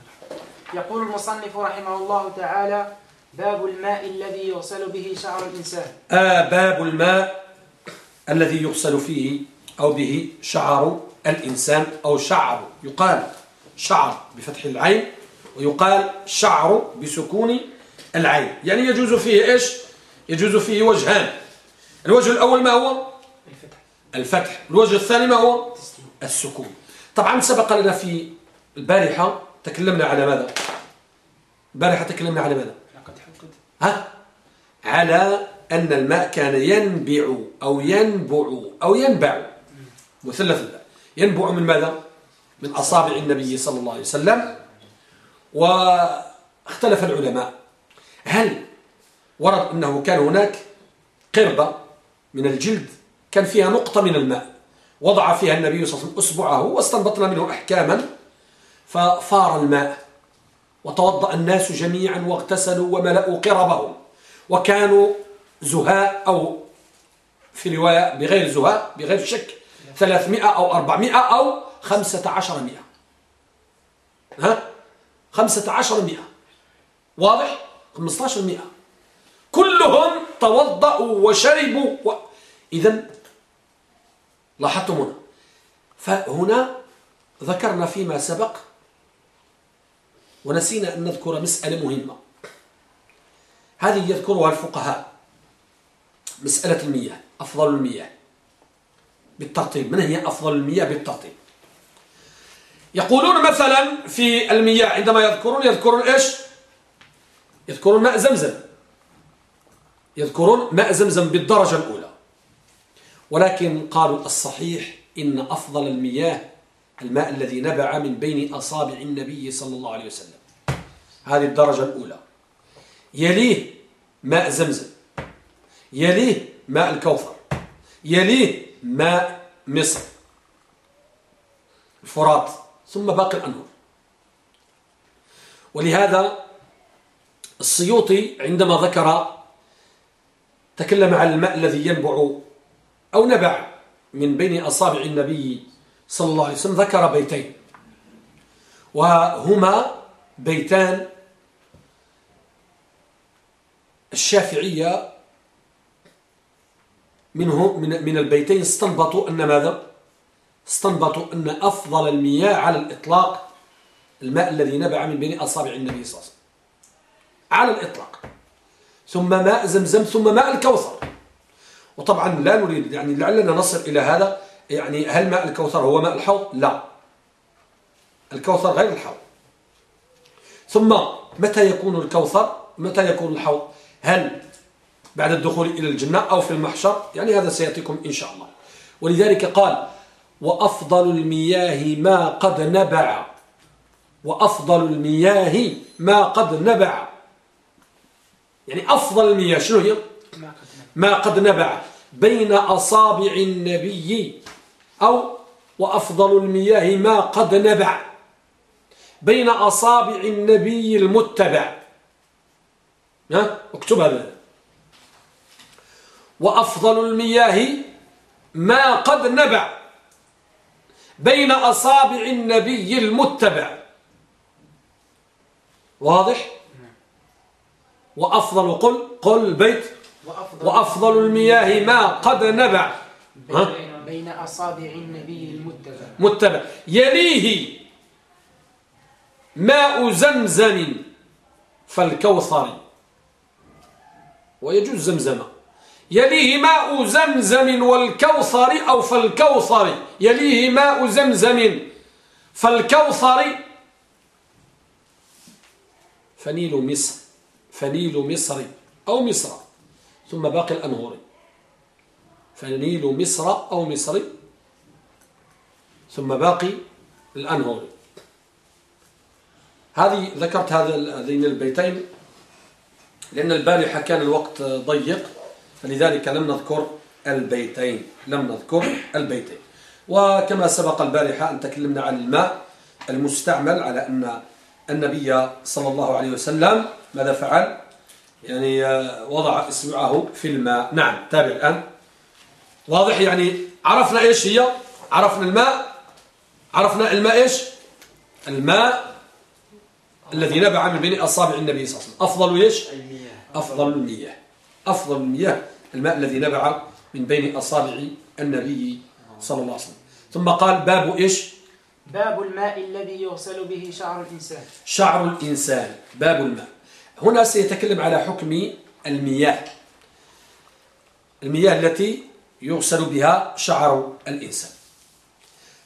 يقول المصنف رحمه الله تعالى باب الماء الذي يغسل به شعر الإنسان. آه باب الماء الذي يغسل فيه أو به شعر الإنسان أو شعر يقال شعر بفتح العين ويقال شعر بسكون العين. يعني يجوز فيه إيش؟ يجوز فيه وجهان. الوجه الأول ما هو؟ الفتح. الفتح. الوجه الثاني ما هو؟ السكون. طبعا سبق لنا في البارحة تكلمنا على ماذا؟ البارحة تكلمنا على ماذا؟ ها؟ على أن الماء كان ينبع أو ينبع أو ينبع. مثلث الباء ينبع من ماذا؟ من أصابع النبي صلى الله عليه وسلم. واختلف العلماء. هل ورد أنه كان هناك قربة من الجلد؟ كان فيها نقطة من الماء. وضع فيها النبي صلى الله عليه وسلم أسبوعه واستنبطنا منه أحكاما. ففار الماء. وتوضأ الناس جميعا واغتسلوا وملأوا قربهم. وكانوا زهاء أو في رواية بغير زهاء بغير شك ثلاثمائة أو أربعمائة أو خمسة عشر مئة. ها؟ خمسة عشر مئة. واضح؟ خمسة عشر مئة. كلهم توضأوا وشربوا و... إذن لاحظتم هنا. فهنا ذكرنا فيما سبق ونسينا أن نذكر مسألة مهمة. هذه يذكرها الفقهاء. مسألة المياه أفضل المياه. بالترتيب من هي أفضل المياه؟ بالترتيب. يقولون مثلا في المياه عندما يذكرون يذكرون إيش؟ يذكرون ماء زمزم. يذكرون ماء زمزم بالدرجة الأولى. ولكن قالوا الصحيح إن أفضل المياه الماء الذي نبع من بين أصابع النبي صلى الله عليه وسلم. هذه الدرجة الأولى. يليه ماء زمزم. يليه ماء الكوثر. يليه ماء مصر. الفرات. ثم باقي الأنهر ولهذا السيوطي عندما ذكر تكلم عن الماء الذي ينبع أو نبع من بين أصابع النبي صلى الله عليه وسلم ذكر بيتين. وهما بيتان الشافعية. منه من من البيتين استنبطوا أن ماذا؟ استنبطوا أن أفضل المياه على الإطلاق الماء الذي نبع من بين أصابع النبي صلى الله عليه وسلم. على الإطلاق. ثم ماء زمزم ثم ماء الكوثر. وطبعا لا نريد يعني لعلنا نصل إلى هذا. يعني هل ماء الكوثر هو ماء الحوض؟ لا. الكوثر غير الحوض. ثم متى يكون الكوثر؟ متى يكون الحوض؟ هل بعد الدخول إلى الجنة أو في المحشر؟ يعني هذا سيأتيكم إن شاء الله. ولذلك قال وأفضل المياه ما قد نبع. وأفضل المياه ما قد نبع. يعني أفضل المياه شنو هي؟ ما قد نبع. بين أصابع النبي. أو وأفضل المياه ما قد نبع بين أصابع النبي المتبع. ها؟ اكتب هذا. وأفضل المياه ما قد نبع بين أصابع النبي المتبع. واضح؟ وأفضل قل قل البيت وأفضل المياه ما قد نبع. بين أصابع النبي المتبع. متبع. يليه ماء زمزم فالكوثر. ويجوز زمزم يليه ماء زمزم والكوثر أو فالكوثر. يليه ماء زمزم فالكوثر. فنيل مصر. فنيل مصر أو مصر. ثم باقي الأنهوري فنيل مصر أو مصري ثم باقي الأنهوري هذه ذكرت هذا هذين البيتين لأن البارحة كان الوقت ضيق فلذلك لم نذكر البيتين لم نذكر البيتين. وكما سبق البارحة أن تكلمنا عن الماء المستعمل على أن النبي صلى الله عليه وسلم ماذا فعل؟ يعني وضع إصبعه في الماء. نعم تابع الآن. واضح يعني عرفنا إيش هي؟ عرفنا الماء. عرفنا الماء إيش؟ الماء الذي نبع من بين أصابع النبي صلى الله عليه وسلم. أفضل إيش؟ المياه أفضل المياه. أفضل المياه الماء الذي نبع من بين أصابع النبي صلى الله عليه وسلم. ثم قال باب إيش؟ باب الماء الذي يغسل به شعر الإنسان. شعر الإنسان. باب الماء. هنا سيتكلم على حكم المياه. المياه التي يغسل بها شعر الإنسان.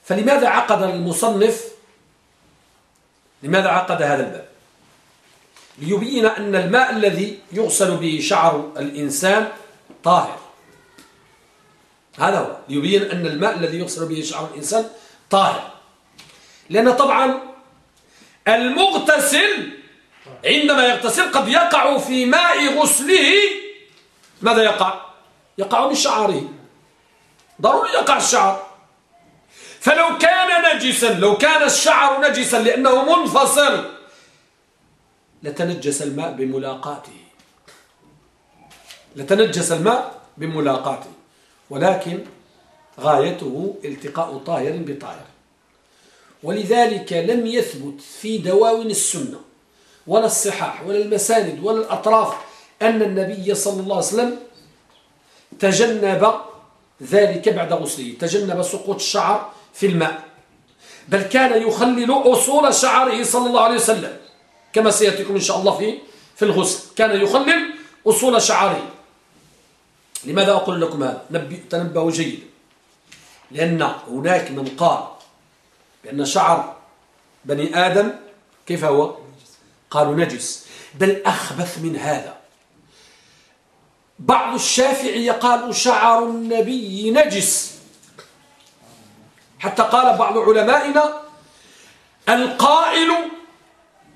فلماذا عقد المصنف لماذا عقد هذا الباب؟ ليبين أن الماء الذي يغسل به شعر الإنسان طاهر. هذا هو. ليبين أن الماء الذي يغسل به شعر الإنسان طاهر. لأن طبعا المغتسل عندما يغتسل قد يقع في ماء غسله. ماذا يقع؟ يقع من شعره. ضروري يقع الشعر. فلو كان نجسا لو كان الشعر نجسا لأنه منفصل لتنجس الماء بملاقاته. لتنجس الماء بملاقاته. ولكن غايته التقاء طاهر بطاهر. ولذلك لم يثبت في دواوين السنة ولا الصحاح ولا المساند ولا الأطراف أن النبي صلى الله عليه وسلم تجنب ذلك بعد غسله. تجنب سقوط الشعر في الماء. بل كان يخلل أصول شعره صلى الله عليه وسلم. كما سيأتيكم إن شاء الله في في الغسل. كان يخلل أصول شعره. لماذا أقول لكم هذا تنبهوا جيدا لأن هناك من قال بأن شعر بني آدم كيف هو؟ قالوا نجس. بل أخبث من هذا. بعض الشافعية قالوا شعر النبي نجس. حتى قال بعض علمائنا القائل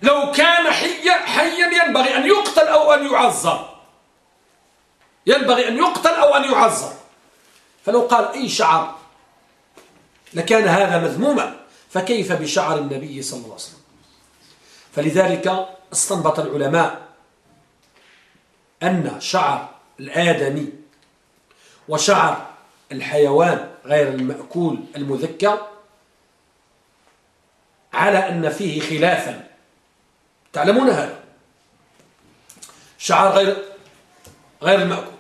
لو كان حيا حيا ينبغي أن يقتل أو أن يعذر. ينبغي أن يقتل أو أن يعذر. فلو قال أي شعر لكان هذا مذموما فكيف بشعر النبي صلى الله عليه وسلم؟ فلذلك استنبط العلماء أن شعر الآدمي وشعر الحيوان غير المأكول المذكر على أن فيه خلافا. تعلمون هذا؟ شعر غير غير المأكول.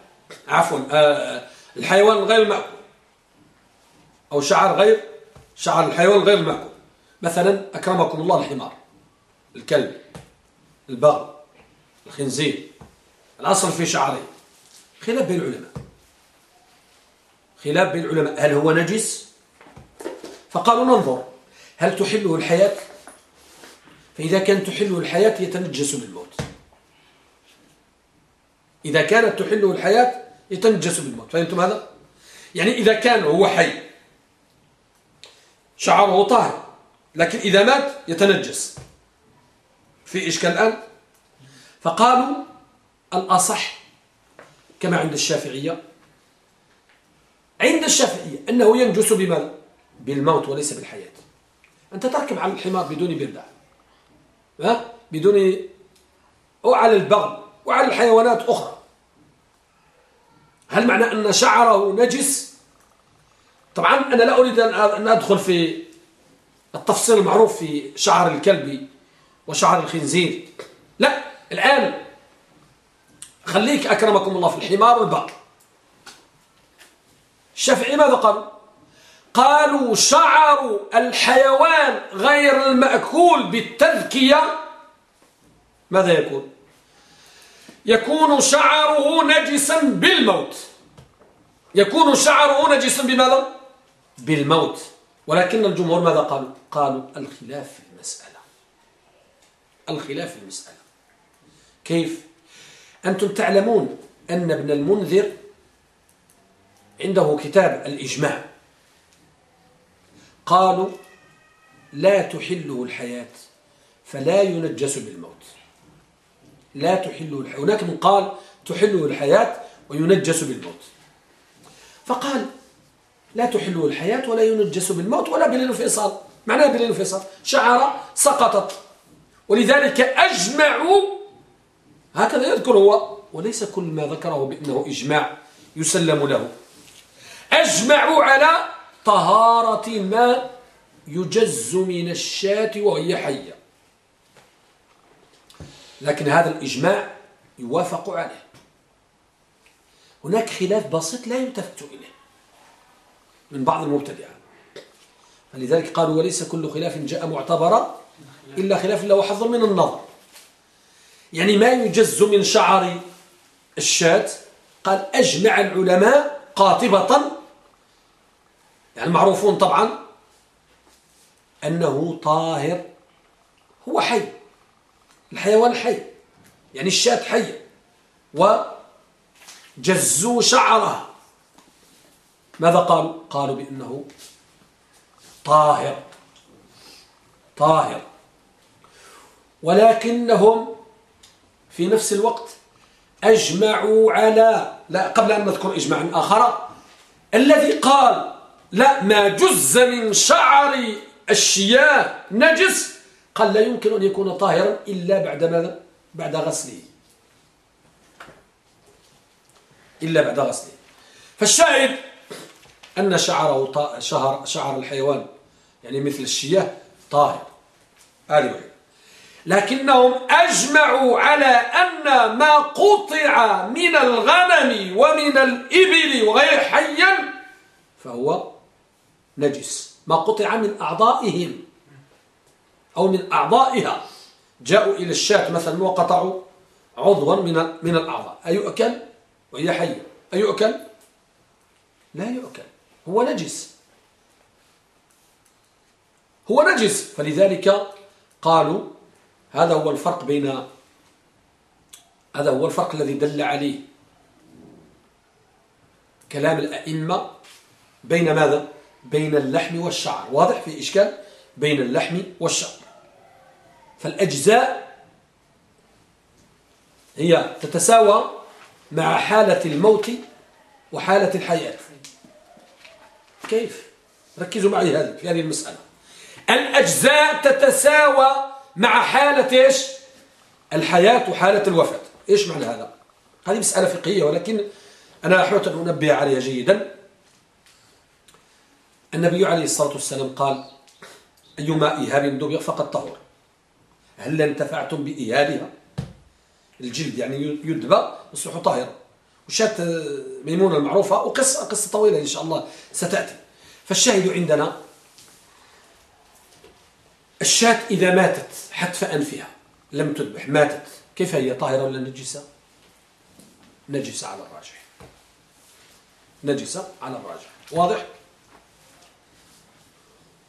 عفوا آه، الحيوان غير المأكول. أو شعر غير شعر الحيوان غير المأكول. مثلا أكرمكم الله الحمار الكلب البغل الخنزير. الأصل في شعره خلاف بين العلماء. خلاف بين العلماء. هل هو نجس؟ فقالوا ننظر. هل تحله الحياة؟ فإذا كانت تحله الحياة يتنجس بالموت. إذا كانت تحله الحياة يتنجس بالموت. فهمتم هذا؟ يعني إذا كان هو حي شعره طاهر لكن إذا مات يتنجس. في إشكال الآن؟ فقالوا الأصح كما عند الشافعية. عند الشافعية أنه ينجس بماذا بالموت وليس بالحياة. أنت تركب على الحمار بدون بردع ها؟ بدون أو على البغل وعلى الحيوانات أخرى. هل معنى أن شعره نجس؟ طبعا أنا لا أريد أن أدخل في التفصيل المعروف في شعر الكلب وشعر الخنزير. لا الآن خليك أكرمكم الله في الحمار والبقر الشافعي ماذا قالوا قالوا شعر الحيوان غير المأكول بالتذكية. ماذا يكون؟ يكون شعره نجسا بالموت. يكون شعره نجسا بماذا؟ بالموت. ولكن الجمهور ماذا قالوا قالوا الخلاف في المسألة. الخلاف في المسألة. كيف؟ أنتم تعلمون أن ابن المنذر عنده كتاب الإجماع. قالوا لا تحله الحياة فلا ينجس بالموت. لا تحله الحياة هناك من قال تحله الحياة وينجس بالموت. فقال لا تحله الحياة ولا ينجس بالموت ولا بالانفصال معناه بالانفصال شعر سقطت. ولذلك أجمعوا هكذا يذكر هو وليس كل ما ذكره بأنه إجماع يسلم له. أجمعوا على طهارة ما يجز من الشاة وهي حية. لكن هذا الإجماع يوافق عليه. هناك خلاف بسيط لا يلتفت إليه من بعض المبتدعة فلذلك قالوا وليس كل خلاف جاء معتبرا إلا خلاف له حظ من النظر. يعني ما يجز من شعر الشاة. قال أجمع العلماء قاطبة. يعني معروفون طبعا أنه طاهر. هو حي. الحيوان حي. يعني الشاة حية وجزوا شعرها ماذا قالوا؟ قالوا بأنه طاهر. طاهر. ولكنهم في نفس الوقت أجمعوا على لا قبل أن نذكر إجماعا آخر الذي قال لا ما جز من شعر الشياه نجس قال لا يمكن أن يكون طاهرا إلا بعد ماذا؟ بعد غسله. إلا بعد غسله. فالشاهد أن شعره شعر, شعر الحيوان يعني مثل الشياه طاهر. هذه وحيد لكنهم أجمعوا على أن ما قطع من الغنم ومن الإبل وغير حيا فهو نجس. ما قطع من أعضائهم أو من أعضائها. جاءوا إلى الشاة مثلا وقطعوا عضوا من من الأعضاء. أيؤكل؟ وهي حية. أيؤكل؟ لا يؤكل. هو نجس. هو نجس. فلذلك قالوا هذا هو الفرق بين هذا هو الفرق الذي دل عليه كلام الأئمة بين ماذا؟ بين اللحم والشعر. واضح في إشكال؟ بين اللحم والشعر. فالأجزاء هي تتساوى مع حالة الموت وحالة الحياة. كيف؟ ركزوا معي هذه في هذه المسألة. الأجزاء تتساوى مع حالة إيش؟ الحياة وحالة الوفاة. إيش معنى هذا؟ هذه مسألة فقهية ولكن أنا أحاول أن أنبه عليها جيدا. النبي عليه الصلاة والسلام قال أيما إيهاب دبغ فقد طهر. هل انتفعتم بإيهابها الجلد يعني يدبى يصبح طاهرا وشات ميمونة المعروفة وقصة قصة طويلة إن شاء الله ستأتي. فالشاهد عندنا الشاة إذا ماتت حتف أنفها لم تذبح ماتت. كيف هي؟ طاهرة ولا نجسة؟ نجسة على الراجح. نجسة على الراجح. واضح؟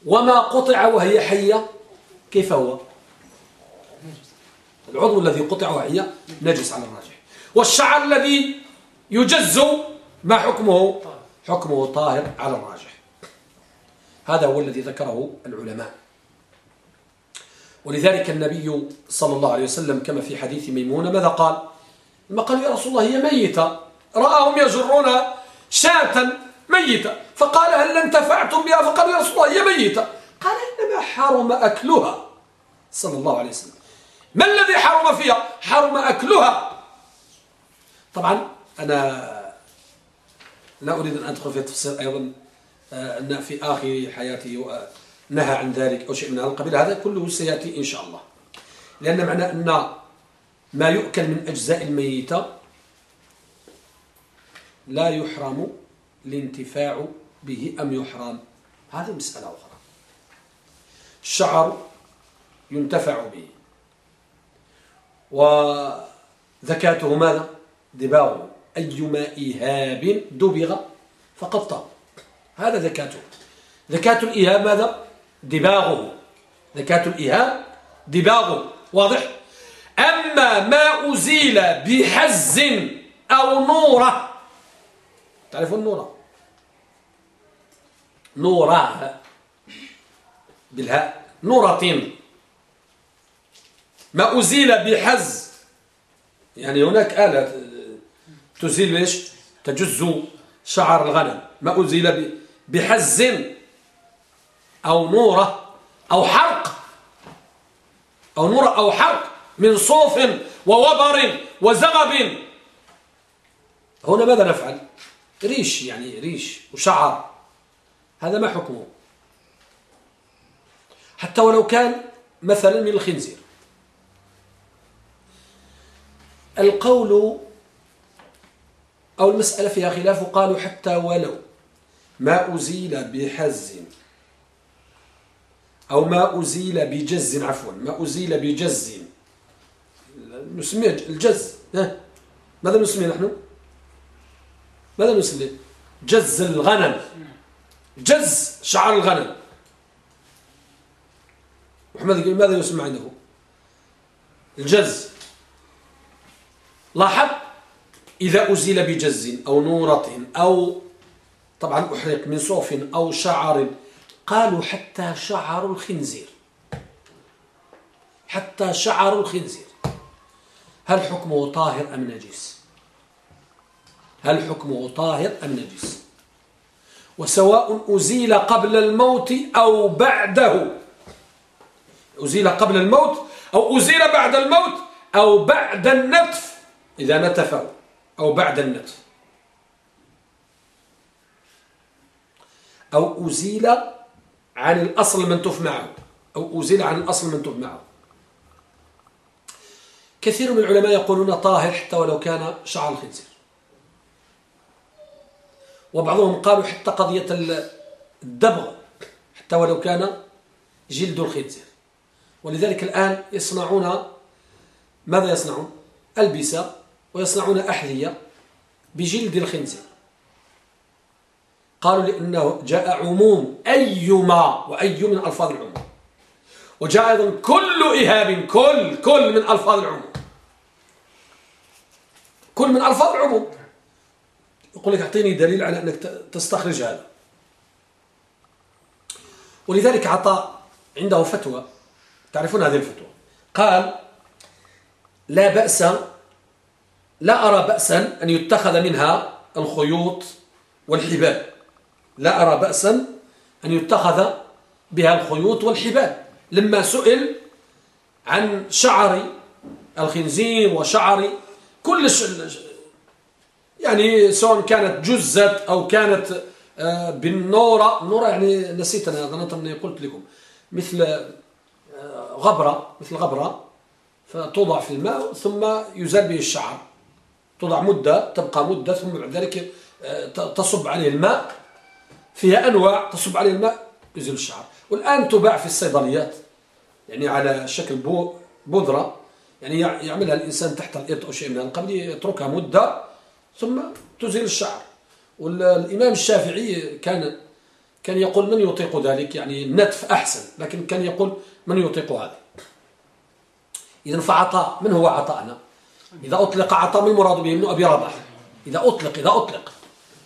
وما قطع وهي حية كيف هو؟ العضو الذي قطع وهي نجس على الراجح. والشعر الذي يجز ما حكمه؟ حكمه طاهر على الراجح. هذا هو الذي ذكره العلماء. ولذلك النبي صلى الله عليه وسلم كما في حديث ميمونة ماذا قال؟ ما قالوا يا رسول الله هي ميتة. رآهم يجرون شاة ميتة. فقال هل انتفعتم بها؟ فقالوا يا رسول الله هي ميتة. قال إنما حرم أكلها. صلى الله عليه وسلم. ما الذي حرم فيها؟ حرم أكلها. طبعا أنا لا أريد أن أدخل في التفسير أيضا آه، أن في آخر حياته نهى عن ذلك أو شيء من هذا القبيل هذا كله سيأتي إن شاء الله. لأن معنى أن ما يؤكل من أجزاء الميتة لا يحرم الانتفاع به أم يحرم؟ هذه مسألة أخرى. الشعر ينتفع به. وذكاته ماذا؟ دباغه أيما إيهاب دبغ فقد طاب. هذا ذكاته. ذكاة الإيهاب ماذا؟ دباغه ذكاة الإيهاب. دباغه واضح. أما ما أزيل بحز أو نورة. تعرفون النورة؟ نورة. بالهاء. نورة. ما أزيل بحز. يعني هناك آلة تزيل إيش؟ تجز شعر الغنم. ما أزيل بحز. أو نورة أو حرق. أو نورة أو حرق من صوف ووبر وزغب. هنا ماذا نفعل؟ ريش يعني ريش وشعر. هذا ما حكمه؟ حتى ولو كان مثلا من الخنزير. القول أو المسألة فيها خلاف قالوا حتى ولو ما أزيل بحز. أو ما أزيل بجز عفوا ما أزيل بجز. نسميه الجز ماذا نسميه نحن؟ ماذا نسميه؟ جز الغنم. جز شعر الغنم. محمد ماذا يسمى عنده؟ الجز. لاحظ؟ إذا أزيل بجز أو نورة أو طبعا أحرق من صوف أو شعر قالوا حتى شعر الخنزير. حتى شعر الخنزير. هل حكمه طاهر أم نجس؟ هل حكمه طاهر أم نجس؟ وسواء أزيل قبل الموت أو بعده. أزيل قبل الموت أو أزيل بعد الموت أو بعد النتف. إذا نتفه أو بعد النتف. أو أزيل عن الأصل المنتوف معه أو أزيل عن الأصل المنتوف معه كثير من العلماء يقولون طاهر حتى ولو كان شعر الخنزير. وبعضهم قالوا حتى قضية الدبغ حتى ولو كان جلد الخنزير. ولذلك الآن يصنعون ماذا يصنعون؟ ألبسة ويصنعون أحذية بجلد الخنزير. قالوا لأنه جاء عموم أيما وأي من ألفاظ العموم. وجاء أيضا كل إهاب كل كل من ألفاظ العموم. كل من ألفاظ العموم. يقول لك أعطيني دليل على أنك تستخرج هذا. ولذلك عطاء عنده فتوى. تعرفون هذه الفتوى. قال لا بأس لا أرى بأسا أن يتخذ منها الخيوط والحبال. لا أرى بأسا أن يتخذ بها الخيوط والحبال. لما سئل عن شعر الخنزير وشعر كل يعني سواء كانت جزت أو كانت آه، بالنورة النورة يعني نسيت أنا ظننت أني قلت لكم مثل آه، غبرة مثل غبرة فتوضع في الماء ثم يزال به الشعر. توضع مدة تبقى مدة ثم بعد ذلك آه، تصب عليه الماء. فيها أنواع تصب عليه الماء يزيل الشعر. والآن تباع في الصيدليات يعني على شكل بودرة يعني يعملها الإنسان تحت الإط أو شيء من القبل يتركها مدة ثم تزيل الشعر. والإمام الشافعي كان كان يقول من يطيق ذلك؟ يعني النتف أحسن لكن كان يقول من يطيق هذا؟ إذا فعطاء من هو عطاءنا؟ إذا أطلق عطاء من المراد به؟ ابن أبي رباح. إذا أطلق إذا أطلق.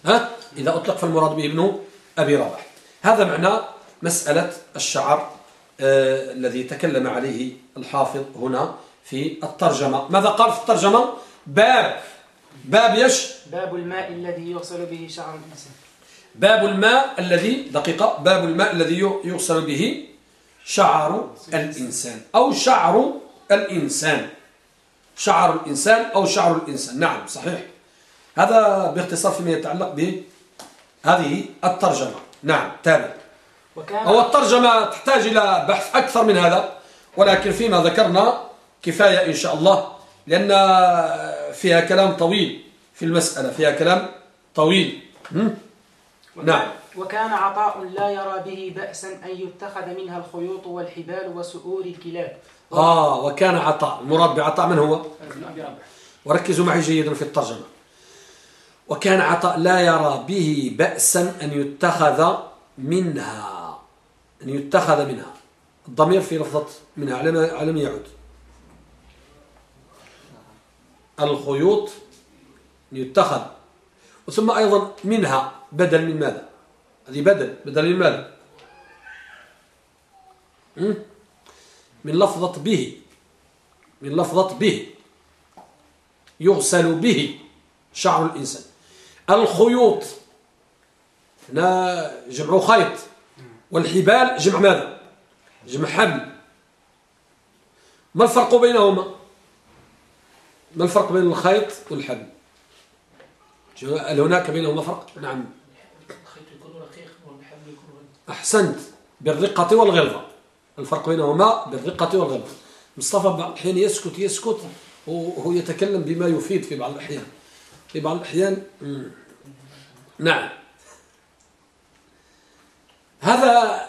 ها؟ إذا أطلق فالمراد به ابن أبي رباح. هذا معنى مسألة الشعر آه الذي تكلم عليه الحافظ هنا في الترجمة. ماذا قال في الترجمة؟ باب. باب يش باب الماء الذي يغسل به شعر الإنسان. باب الماء الذي دقيقة باب الماء الذي يغسل به شعر الإنسان أو شعر الإنسان. شعر الإنسان أو شعر الإنسان. نعم صحيح. هذا باختصار فيما يتعلق بهذه الترجمة. نعم تابع. هو الترجمة تحتاج إلى بحث أكثر من هذا ولكن فيما ذكرنا كفاية إن شاء الله لأن فيها كلام طويل في المسألة فيها كلام طويل. نعم. وكان عطاء لا يرى به بأسا أن يتخذ منها الخيوط والحبال وسؤور الكلاب. آه وكان عطاء المراد بعطاء من هو؟ وركزوا معي جيدا في الترجمة. وكان عطاء لا يرى به بأسا أن يتخذ منها أن يتخذ منها. الضمير في لفظة منها على ما يعود. الخيوط يتخذ. وثم أيضا منها بدل من ماذا؟ هذه بدل بدل من ماذا؟ من لفظة به. من لفظة به. يغسل به شعر الإنسان. الخيوط. هنا جمع خيط. والحبال جمع ماذا؟ جمع حبل. ما الفرق بينهما؟ ما الفرق بين الخيط والحبل؟ هل هناك بينهما فرق؟ نعم. الخيط يكون رقيق والحبل يكون أحسنت. بالرقة والغلظة. الفرق بينهما بالرقة والغلظة. مصطفى بعض الحين يسكت يسكت وهو يتكلم بما يفيد في بعض الأحيان. في بعض الأحيان. نعم. هذا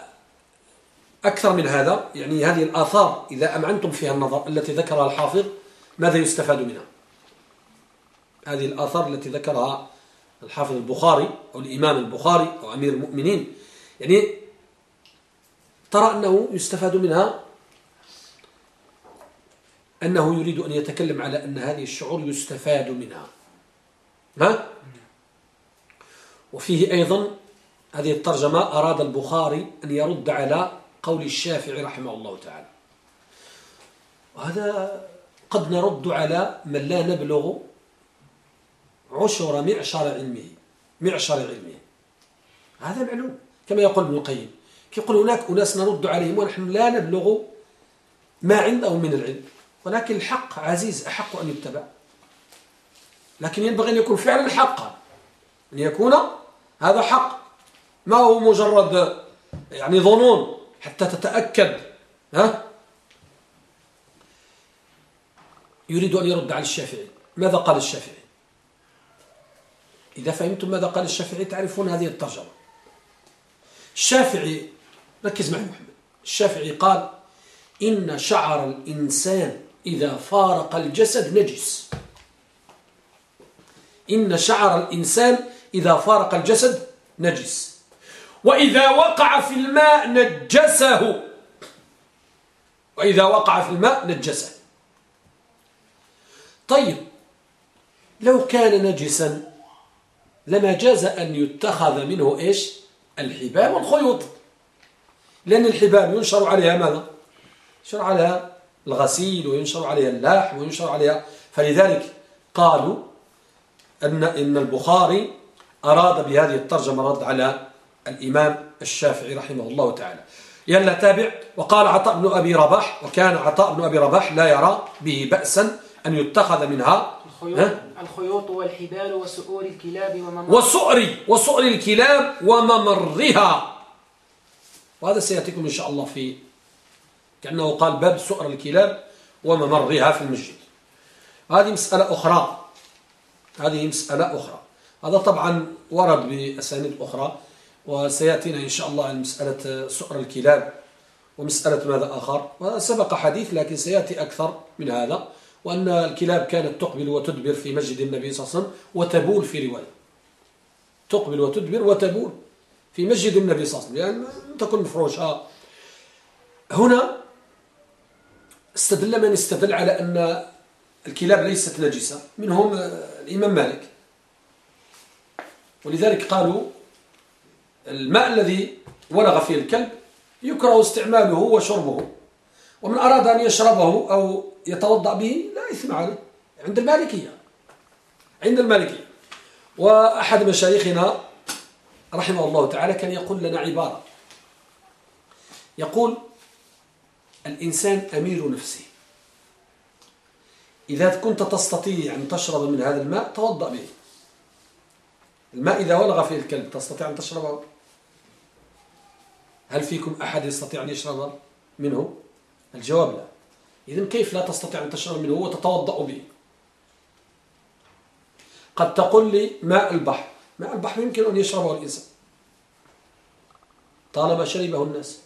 أكثر من هذا. يعني هذه الآثار إذا أمعنتم فيها النظر التي ذكرها الحافظ ماذا يستفاد منها؟ هذه الآثار التي ذكرها الحافظ البخاري أو الإمام البخاري أو أمير المؤمنين. يعني ترى أنه يستفاد منها أنه يريد أن يتكلم على أن هذه الشعور يستفاد منها. ها؟ وفيه أيضا هذه الترجمة أراد البخاري أن يرد على قول الشافعي رحمه الله تعالى. وهذا قد نرد على من لا نبلغ عشر معشر علمه معشر علمه. هذا معلوم كما يقول ابن القيم. يقول هناك أناس نرد عليهم ونحن لا نبلغ ما عندهم من العلم ولكن الحق عزيز أحق أن يتبع. لكن ينبغي أن يكون فعلا حقا أن يكون هذا حق. ما هو مجرد يعني ظنون حتى تتأكد ها؟ يريد أن يرد على الشافعي. ماذا قال الشافعي؟ إذا فهمتم ماذا قال الشافعي تعرفون هذه الترجمة. الشافعي ركز معي محمد. الشافعي قال إن شعر الإنسان إذا فارق الجسد نجس. إن شعر الإنسان إذا فارق الجسد نجس. وإذا وقع في الماء نجسه. وإذا وقع في الماء نجسه. طيب لو كان نجسا لما جاز أن يتخذ منه إيش؟ الحبال والخيوط. لأن الحبال ينشر عليها ماذا؟ ينشر عليها الغسيل وينشر عليها اللحم وينشر عليها. فلذلك قالوا أن إن البخاري أراد بهذه الترجمة رد على الإمام الشافعي رحمه الله تعالى. يلا تابع. وقال عطاء بن أبي رباح وكان عطاء بن أبي رباح لا يرى به بأسا أن يتخذ منها الخيوط, الخيوط والحبال وسؤور الكلاب وممر وسؤر وسؤر الكلاب وممرها. وهذا سيأتيكم إن شاء الله في كأنه قال باب سؤر الكلاب وممرها في المسجد. هذه مسألة أخرى. هذه مسألة أخرى. هذا طبعا ورد بأسانيد أخرى وسيأتينا إن شاء الله عن مسألة سؤر الكلاب ومسألة ماذا آخر. وسبق حديث لكن سيأتي أكثر من هذا وأن الكلاب كانت تقبل وتدبر في مسجد النبي صلى الله عليه وسلم وتبول في رواية. تقبل وتدبر وتبول في مسجد النبي صلى الله عليه وسلم. يعني تكون مفروشة. هنا استدل من استدل على أن الكلاب ليست نجسة. منهم الإمام مالك. ولذلك قالوا الماء الذي ولغ فيه الكلب يكره استعماله وشربه ومن أراد أن يشربه أو يتوضأ به لا إثم عليه عند المالكية عند المالكية. وأحد مشايخنا رحمه الله تعالى كان يقول لنا عبارة يقول الإنسان أمير نفسه. إذا كنت تستطيع أن تشرب من هذا الماء توضأ به. الماء إذا ولغ فيه الكلب تستطيع أن تشربه؟ هل فيكم أحد يستطيع أن يشرب منه؟ الجواب لا. إذن كيف لا تستطيع أن تشرب منه وتتوضأ به؟ قد تقول لي ماء البحر. ماء البحر يمكن أن يشربه الإنسان. طالما شربه الناس.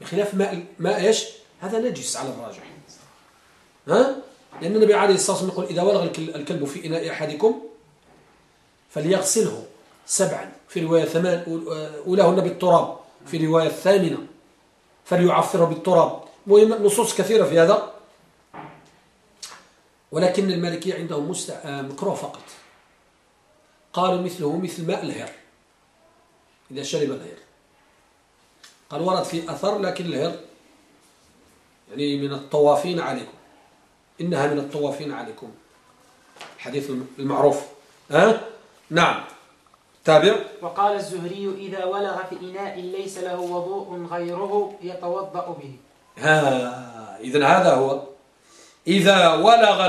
بخلاف ماء ماء إيش؟ هذا نجس على الراجح. ها؟ لأن النبي عليه الصلاة والسلام يقول إذا ولغ الكلب في إناء أحدكم فليغسله سبعا. في رواية ثمان أولاهن بالتراب في رواية ثامنة. فليعفره بالتراب. مهم نصوص كثيرة في هذا. ولكن المالكية عندهم مكروه فقط. قالوا مثله مثل ماء الهر. إذا شرب الهر. قال ورد في أثر لكن الهر يعني من الطوافين عليكم. إنها من الطوافين عليكم. الحديث المعروف. ها؟ نعم. تابع. وقال الزهري إذا ولغ في إناء ليس له وضوء غيره يتوضأ به. ها إذا هذا هو. إذا ولغ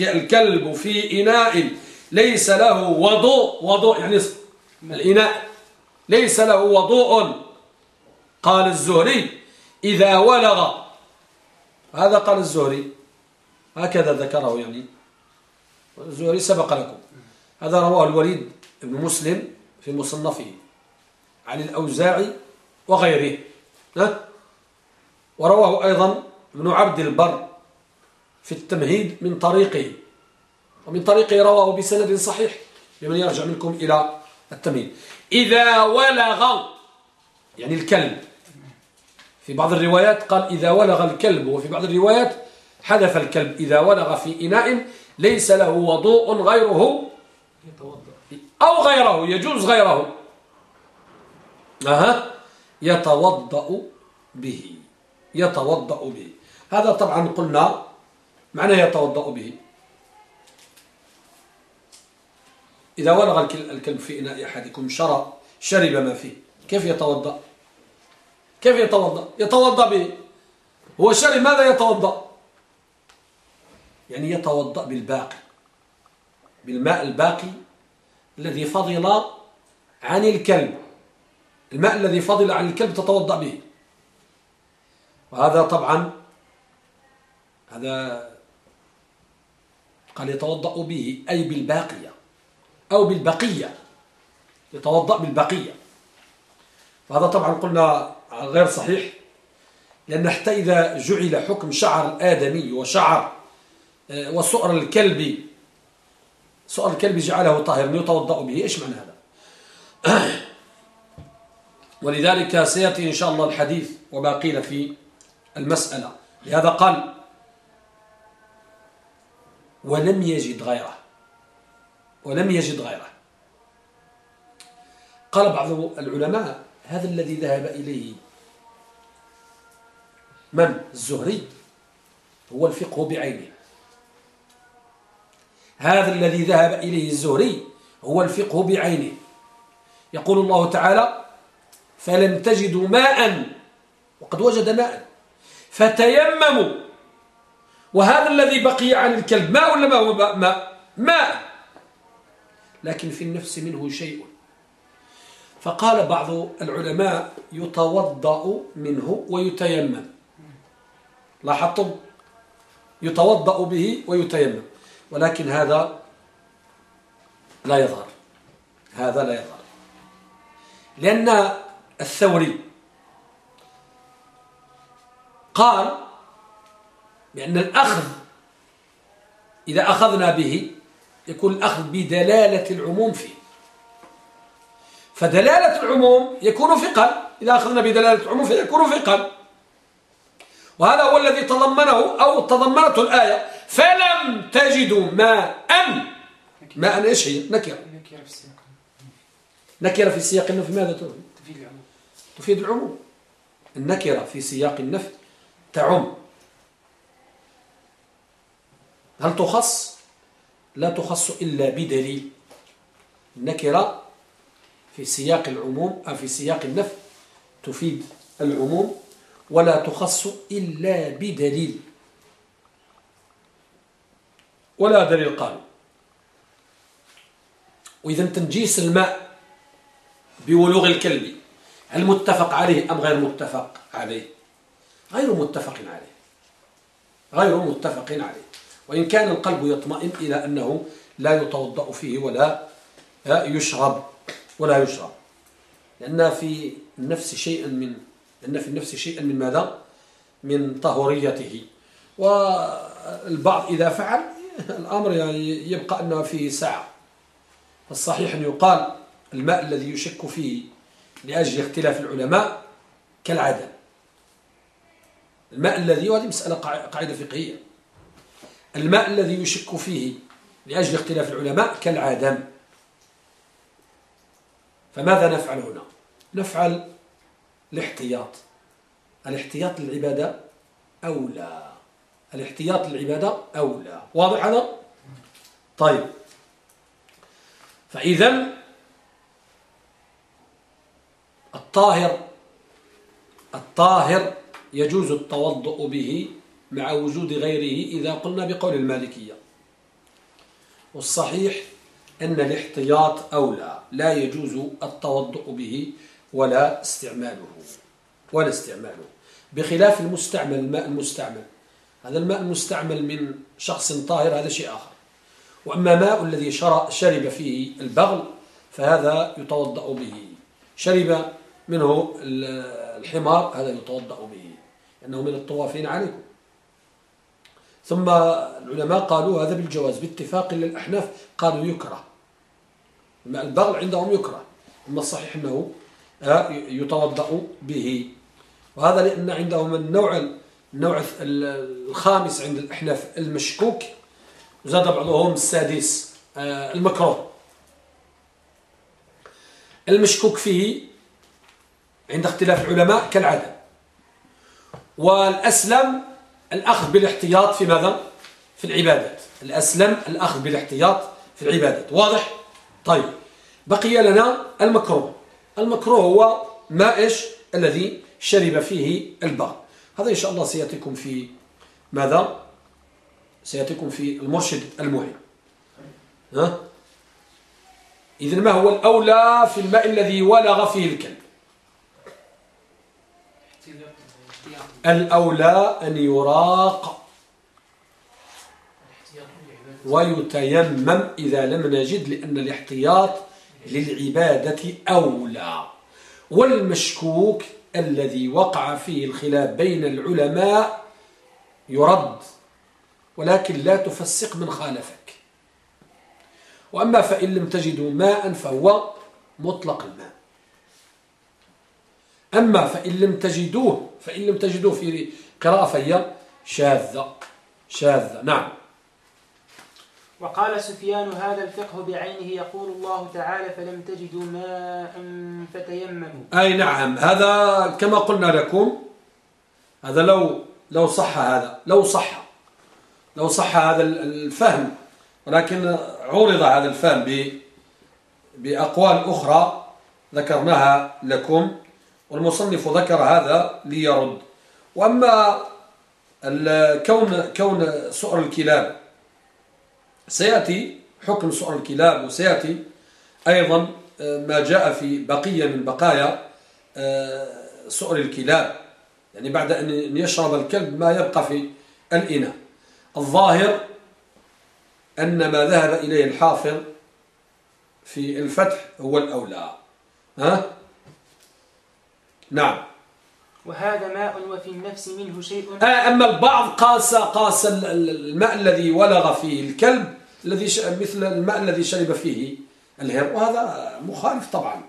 الكلب في إناء ليس له وضوء وضوء يعني الإناء ليس له وضوء. قال الزهري إذا ولغ. هذا قال الزهري. هكذا ذكره يعني. الزهري سبق لكم. هذا رواه الوليد بن مسلم في مصنفه عن الأوزاعي وغيره. ورواه أيضا ابن عبد البر في التمهيد من طريقه. ومن طريقه رواه بسند صحيح لمن يرجع منكم إلى التمهيد. إذا ولغ يعني الكلب. في بعض الروايات قال إذا ولغ الكلب وفي بعض الروايات حذف الكلب إذا ولغ في إناء ليس له وضوء غيره أو غيره يجوز غيره. أها؟ يتوضأ به. يتوضأ به. هذا طبعا قلنا معنى يتوضأ به. إذا ولغ الكلب في إناء أحدكم شرب شرب ما فيه كيف يتوضأ؟ كيف يتوضأ؟ يتوضأ به. هو شرب ماذا يتوضأ؟ يعني يتوضأ بالباقي بالماء الباقي الذي فضل عن الكلب الماء الذي فضل عن الكلب تتوضأ به. وهذا طبعا هذا قال يتوضأ به أي بالباقية أو بالبقية يتوضأ بالبقية. وهذا طبعا قلنا غير صحيح لأن حتى إذا جعل حكم شعر الآدمي وشعر وسؤر الكلب. سؤر الكلب جعله طاهرا يتوضأ به. إيش معنى هذا؟ <clears throat> ولذلك سيأتي إن شاء الله الحديث وما قيل في المسألة. لهذا قال ولم يجد غيره. ولم يجد غيره. قال بعض العلماء هذا الذي ذهب إليه من؟ الزهري. هو الفقه بعينه. هذا الذي ذهب إليه الزهري هو الفقه بعينه. يقول الله تعالى فلم تجدوا ماء وقد وجد ماء. فتيمموا وهذا الذي بقي عن الكلب ماء ولا ما هو ماء؟ ماء. لكن في النفس منه شيء. فقال بعض العلماء يتوضأ منه ويتيمم. لاحظتم؟ يتوضأ به ويتيمم. ولكن هذا لا يظهر. هذا لا يظهر. لأن الثوري قال بأن الأخذ إذا أخذنا به يكون الأخذ بدلالة العموم فيه. فدلالة العموم يكون فقا إذا أخذنا بدلالة العموم فيكون فقا وهذا هو الذي تضمنه أو تضمنته الآية فلم تجدوا ماء. ماء إيش هي؟ نكرة. نكرة في السياق. النفي. ماذا تفيد العموم. تفيد العموم. النكرة في سياق النفي تعم. هل تخص؟ لا تخص إلا بدليل. النكرة في سياق العموم أو في سياق النفي تفيد العموم ولا تخص إلا بدليل. ولا دليل قال. وإذا تنجيس الماء بولوغ الكلب هل متفق عليه أم غير متفق عليه؟ غير متفق عليه. غير متفق عليه. وإن كان القلب يطمئن إلى أنه لا يتوضأ فيه ولا يشرب ولا يشرب. لأن في النفس شيئا من لأن في النفس شيئا من ماذا؟ من طهوريته. والبعض إذا فعل الأمر يعني يبقى أنه فيه ساعة. الصحيح أن يقال الماء الذي يشك فيه لأجل اختلاف العلماء كالعدم. الماء الذي وهذه مسألة قاعدة فقهية. الماء الذي يشك فيه لأجل اختلاف العلماء كالعدم. فماذا نفعل هنا؟ نفعل الاحتياط. الاحتياط للعبادة أولى. الاحتياط للعبادة أولى. واضح هذا؟ طيب. فإذا الطاهر الطاهر يجوز التوضؤ به مع وجود غيره إذا قلنا بقول المالكية. والصحيح أن الاحتياط أولى لا يجوز التوضؤ به ولا استعماله ولا استعماله بخلاف المستعمل الماء المستعمل. هذا الماء المستعمل من شخص طاهر هذا شيء آخر. وأما ماء الذي شرب فيه البغل فهذا يتوضأ به. شرب منه الحمار هذا يتوضأ به لأنه من الطوافين عليكم. ثم العلماء قالوا هذا بالجواز باتفاق للأحناف قالوا يكره. البغل عندهم يكره. أما الصحيح أنه آه، يتوضأ به. وهذا لأن عندهم النوع النوع الخامس عند الأحناف المشكوك زاد بعضهم السادس آه، المكروه. المشكوك فيه عند اختلاف العلماء كالعادة. والأسلم الأخذ بالاحتياط في ماذا؟ في العبادات. الأسلم الأخذ بالاحتياط في العبادات. واضح؟ طيب. بقي لنا المكروه. المكروه هو ما إيش؟ الذي شرب فيه البغل هذا إن شاء الله سيأتيكم في ماذا؟ سيأتيكم في المرشد المهم ها؟ إذن ما هو الأولى في الماء الذي ولغ فيه الكلب؟ الأولى أن يراق ويتيمم إذا لم نجد لأن الاحتياط للعبادة أولى. والمشكوك الذي وقع فيه الخلاف بين العلماء يرد ولكن لا تفسق من خالفك. وأما فإن لم تجدوا ماء فهو مطلق الماء. أما فإن لم تجدوه فإن لم تجدوه في قراءة فهي شاذة. شاذة. نعم. وقال سفيان هذا الفقه بعينه يقول الله تعالى فلم تجدوا ماء فتيمموا. أي نعم هذا كما قلنا لكم هذا لو لو صح هذا لو صح لو صح هذا الفهم ولكن عرض هذا الفهم بأقوال أخرى ذكرناها لكم والمصنف ذكر هذا ليرد. وأما كون كون سؤر الكلاب سيأتي حكم سؤر الكلاب وسيأتي أيضا آه، ما جاء في بقية من بقايا آه، سؤر الكلاب. يعني بعد أن يشرب الكلب ما يبقى في الإناء. الظاهر أن ما ذهب إليه الحافظ في الفتح هو الأولى. ها؟ نعم. وهذا ماء وفي النفس منه شيء. آه، أما البعض قاس قاس الماء الذي ولغ فيه الكلب الذي مثل الماء الذي شرب فيه الهر. وهذا مخالف طبعا.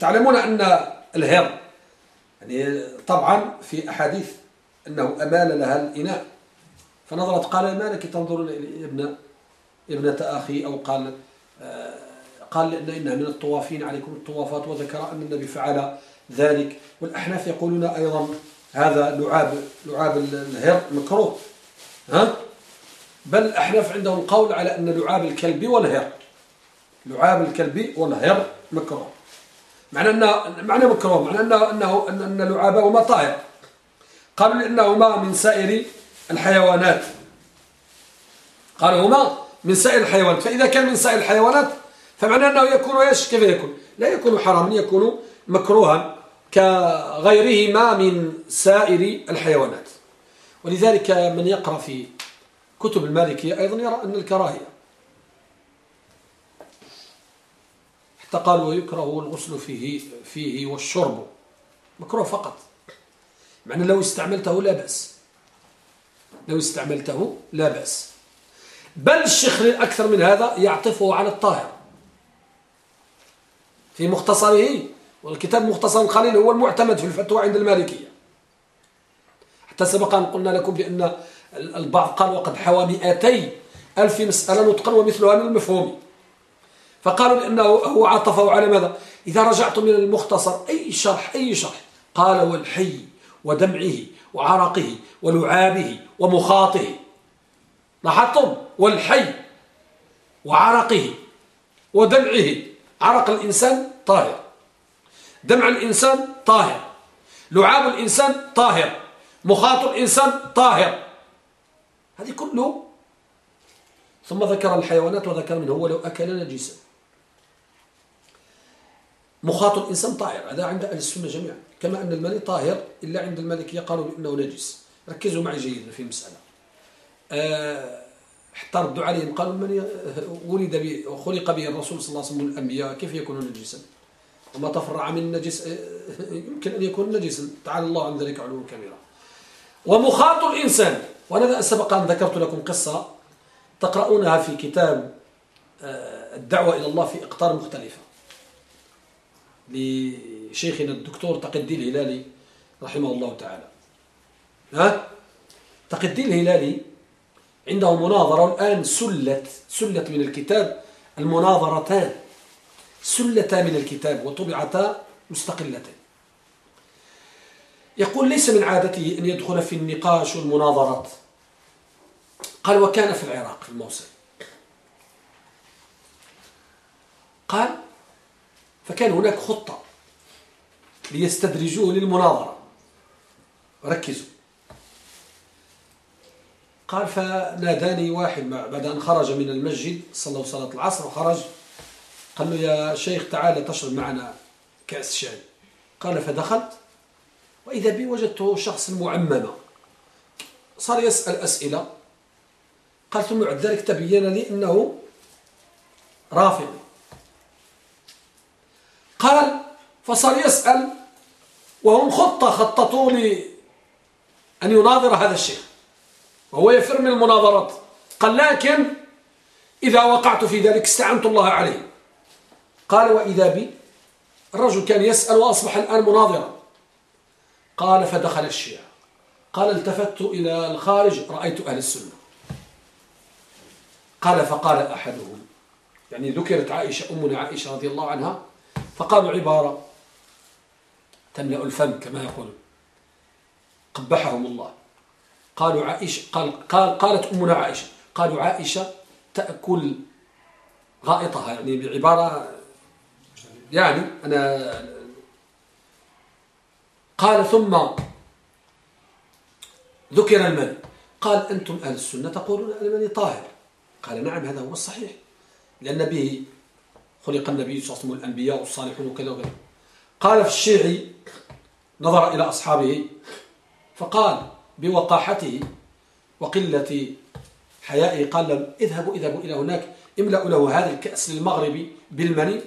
تعلمون أن الهر يعني طبعا في أحاديث أنه أمال لها الإناء. فنظرت قال ما لك تنظرون إلى ابن ابنة أخي أو قال آه، قال لأن إنها من الطوافين عليكم الطوافات وذكر أن النبي فعل ذلك. والأحناف يقولون أيضا هذا لعاب لعاب الهر مكروه ها؟ بل الأحناف عندهم قول على أن لعاب الكلب والهر لعاب الكلب والهر مكروه. معنى أن معنى مكروه معنى أنه أنه أن, لعابهما طاهر. قالوا لأنهما من سائر الحيوانات. قالوا هما من سائر الحيوانات. فإذا كان من سائر الحيوانات فمعنى أنه يكون إيش كيف يكون لا يكون حراما يكون مكروها كغيرهما من سائر الحيوانات. ولذلك من يقرأ في كتب المالكية أيضا يرى أن الكراهية حتى قالوا ويكره الغسل فيه, فيه والشرب. مكروه فقط. معنى لو استعملته لا بأس. لو استعملته لا بأس. بل الشيخ أكثر من هذا يعطفه على الطاهر. في مختصره والكتاب مختصر الخليل هو المعتمد في الفتوى عند المالكية. حتى سبق أن قلنا لكم بأن البعض قال وقد حوى 200 ألف مسألة نطقا ومثلها المفهوم. فقالوا لأنه هو عطفه على ماذا؟ إذا رجعتم إلى المختصر أي شرح أي شرح؟ قال والحي ودمعه وعرقه ولعابه ومخاطه. لاحظتم؟ والحي وعرقه ودمعه. عرق الإنسان طاهر. دمع الإنسان طاهر. لعاب الإنسان طاهر. مخاط الإنسان طاهر. هذه كله ثم ذكر الحيوانات وذكر منه. ولو أكل نجيسا مخاط الإنسان طاهر. هذا عند أهل السنة جميعا. كما أن المني طاهر إلا عند المالكية قالوا بأنه نجس. ركزوا معي جيدا في المسألة. أه حتى ردوا عليهم. قالوا المني ولد به وخلق به الرسول صلى الله عليه وسلم الأنبياء كيف يكون نجسا؟ وما تفرع من أه، يمكن أن يكون نجسا تعالى الله عن ذلك علوم كبيرة ومخاط الإنسان. وأنا سبق أن ذكرت لكم قصة تقرؤونها في كتاب أه، الدعوة إلى الله في إقطار مختلفة. لشيخنا الدكتور تقي الدين الهلالي رحمه الله تعالى. ها؟ تقي الدين الهلالي عنده مناظرة والآن سلت سلت من الكتاب المناظرتان. سلتا من الكتاب وطبعتا مستقلتين يقول ليس من عادته أن يدخل في النقاش والمناظرات. قال وكان في العراق في الموصل قال فكان هناك خطة ليستدرجوه للمناظرة. ركزوا. قال فناداني واحد بعد أن خرج من المسجد صلى صلاة العصر وخرج قال له يا شيخ تعال تشرب معنا كأس شاي. قال فدخلت. وإذا بي وجدته شخص معممة صار يسأل أسئلة. قال ثم بعد ذلك تبين لي أنه رافض قال فصار يسأل وهم خطة خططوا لي أن يناظر هذا الشيخ وهو يفر من المناظرات. قال لكن إذا وقعت في ذلك استعنت الله عليه. قال وإذا بي الرجل كان يسأل وأصبح الآن مناظرا. قال فدخل الشيعة. قال التفت إلى الخارج رأيت أهل السنة. قال فقال أحدهم يعني ذكرت عائشة أمنا عائشة رضي الله عنها فقالوا عبارة تملأ الفم كما يقول. قبحهم الله. قالوا عائشة قال قال قالت أمنا عائشة قالوا عائشة تأكل غائطها يعني بعبارة يعني أنا قال ثم ذكر المني قال أنتم أهل السنة تقولون المني طاهر. قال نعم هذا هو الصحيح. لأن به خلق النبي صلى الله عليه وسلم الأنبياء والصالحون وكذا وكذا. قال في الشيعي نظر إلى أصحابه فقال بوقاحته وقلة حيائه قال لهم اذهبوا اذهبوا إلى هناك املأوا له هذا الكأس للمغربي بالمني.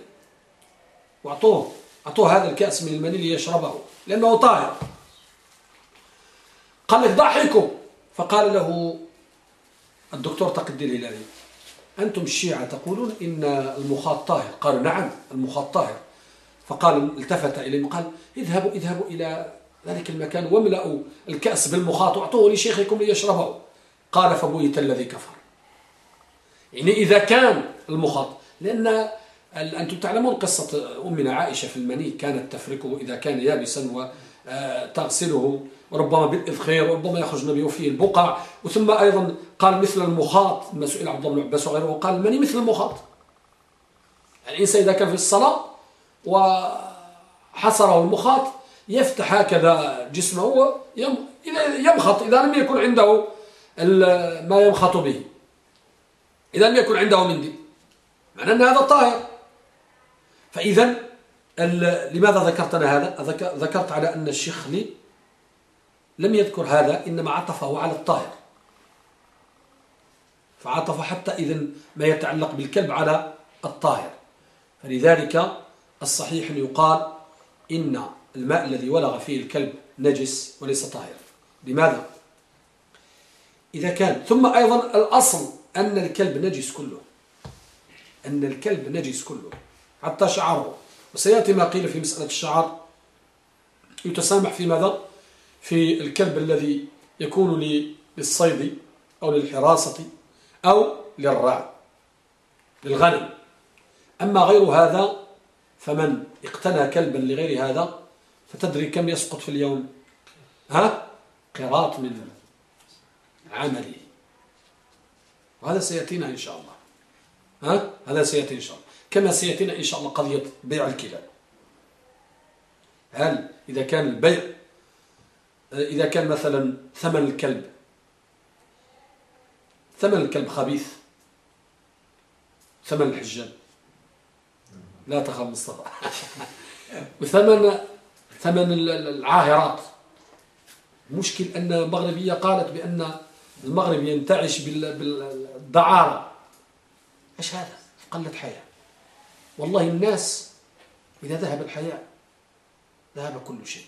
وأعطوه. أعطوه هذا الكأس من المني ليشربه لأنه طاهر. قال لك ضحكوا. فقال له الدكتور تقي الدين الهلالي أنتم الشيعة تقولون إن المخاط طاهر؟ قالوا نعم المخاط طاهر. فقال التفت إليهم قال اذهبوا اذهبوا إلى ذلك المكان واملأوا الكأس بالمخاط وأعطوه لشيخكم ليشربه. قال فبويت الذي كفر. يعني إذا كان المخاط لأن أنتم تعلمون قصة أمنا عائشة في المني كانت تفركه إذا كان يابسا وتغسله وربما بالإذخير وربما يخرج نبي فيه البقع. وثم أيضا قال مثل المخاط ما سئل عبد الله بن عباس وغيره وقال المني مثل المخاط. الإنسان إذا كان في الصلاة وحصره المخاط يفتح هكذا جسمه يمخط إذا لم يكن عنده ما يمخط به. إذا لم يكن عنده منديل معنى أن هذا طاهر. فإذا لماذا ذكرتنا هذا؟ ذكرت على أن الشيخ لم يذكر هذا إنما عطفه على الطاهر. فعطف حتى إذا ما يتعلق بالكلب على الطاهر. فلذلك الصحيح أن يقال إن الماء الذي ولغ فيه الكلب نجس وليس طاهر. لماذا؟ إذا كان ثم أيضا الأصل أن الكلب نجس كله. أن الكلب نجس كله. حتى شعره وسيأتي ما قيل في مسألة الشعر. يتسامح في ماذا؟ في الكلب الذي يكون للصيد أو للحراسة أو للرعي للغنم. أما غير هذا فمن اقتنى كلبا لغير هذا فتدري كم يسقط في اليوم؟ ها؟ قراط من عمله. وهذا سيأتينا إن شاء الله. ها؟ هذا سيأتي إن شاء الله. كما سيأتينا إن شاء الله قضية بيع الكلاب. هل إذا كان البيع إذا كان مثلا ثمن الكلب ثمن الكلب خبيث ثمن الحجاب لا تخاف مصطفى. وثمن <laughs> ثمن العاهرات. المشكل أن المغربية قالت بأن المغرب ينتعش بالدعارة. إيش هذا؟ قلة حياة. والله الناس إذا ذهب الحياة ذهب كل شيء.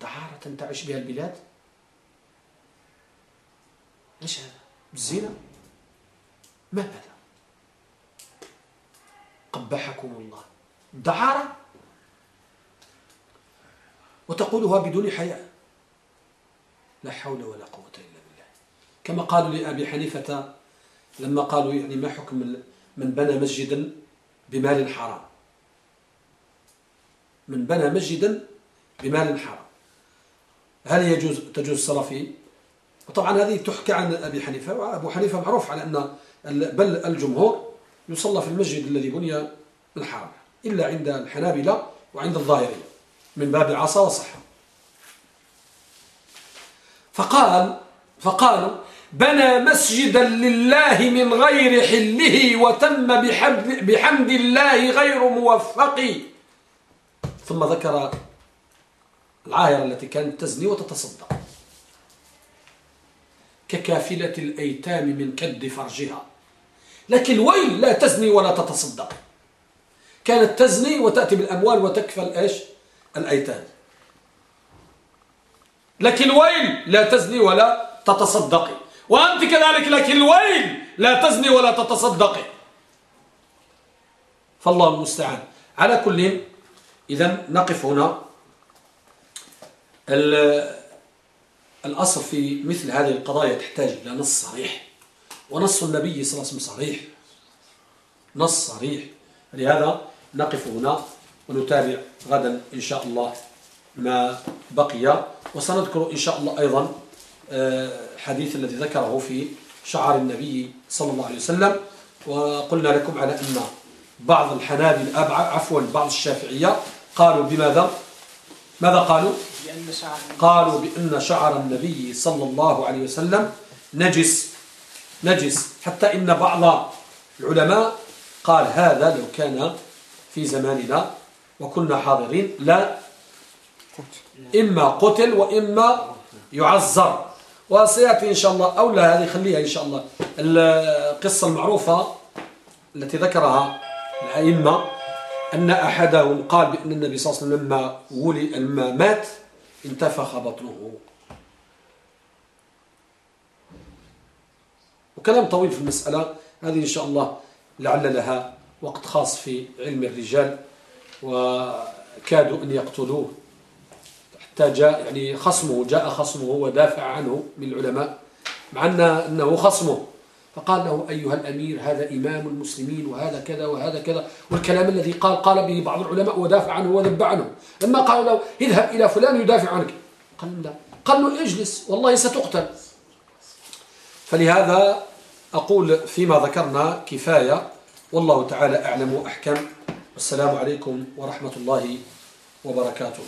دعارة تنتعش بها البلاد؟ إيش هذا؟ الزنا؟ ما هذا؟ قبحكم الله. دعارة وتقولها بدون حياء لا حول ولا قوة إلا بالله. كما قالوا لأبي حنيفة لما قالوا يعني ما حكم من بنى مسجدا بمال حرام من بنى مسجدا بمال حرام هل يجوز تجوز الصلاة؟ فيه وطبعا هذه تحكى عن أبي حنيفة وأبو حنيفة معروف على أن بل الجمهور يصلى في المسجد الذي بني الحرام إلا عند الحنابلة وعند الظاهرية من باب عصا وصحة. فقال فقالوا بنى مسجدا لله من غير حله وتم بحمد, بحمد الله غير موفق. ثم ذكر العاهرة التي كانت تزني وتتصدق. ككافلة الأيتام من كد فرجها. لكن ويل لا تزني ولا تتصدق. كانت تزني وتأتي بالأموال وتكفل إيش الأيتام. لكن ويل لا تزني ولا تتصدقي؟ وأنت كذلك لكن ويل لا تزني ولا تتصدقي فالله المستعان. على كل إذا نقف هنا. الأصل في مثل هذه القضايا تحتاج إلى نص صريح. ونص النبي صلى الله عليه وسلم صريح. نص صريح. لهذا نقف هنا ونتابع غدا إن شاء الله ما بقي. وسنذكر إن شاء الله أيضا الحديث آه، الذي ذكره في شعر النبي صلى الله عليه وسلم وقلنا لكم على أن بعض الحنابل عفوا بعض الشافعية قالوا بماذا؟ ماذا قالوا؟ قالوا بأن شعر النبي صلى الله عليه وسلم نجس نجس. حتى إن بعض العلماء قال هذا لو كان في زماننا وكنا حاضرين لا. إما قتل وإما يعذر. وسيأتي إن شاء الله أو لا هذه خليها إن شاء الله. القصة المعروفة التي ذكرها الأئمة أن أحدهم قال بأن النبي صلى الله عليه وسلم لما ولي لما مات انتفخ بطنه. وكلام طويل في المسألة هذه إن شاء الله لعل لها وقت خاص في علم الرجال وكادوا أن يقتلوه. حتى جاء يعني خصمه جاء خصمه ودافع عنه من العلماء مع أنه خصمه. فقال له أيها الأمير هذا إمام المسلمين وهذا كذا وهذا كذا. والكلام الذي قال قال به بعض العلماء ودافع عنه وذب عنه. لما قالوا له اذهب إلى فلان يدافع عنك. قال لا. قال له اجلس والله ستقتل. فلهذا أقول فيما ذكرنا كفاية. والله تعالى أعلم وأحكم. والسلام عليكم ورحمة الله وبركاته.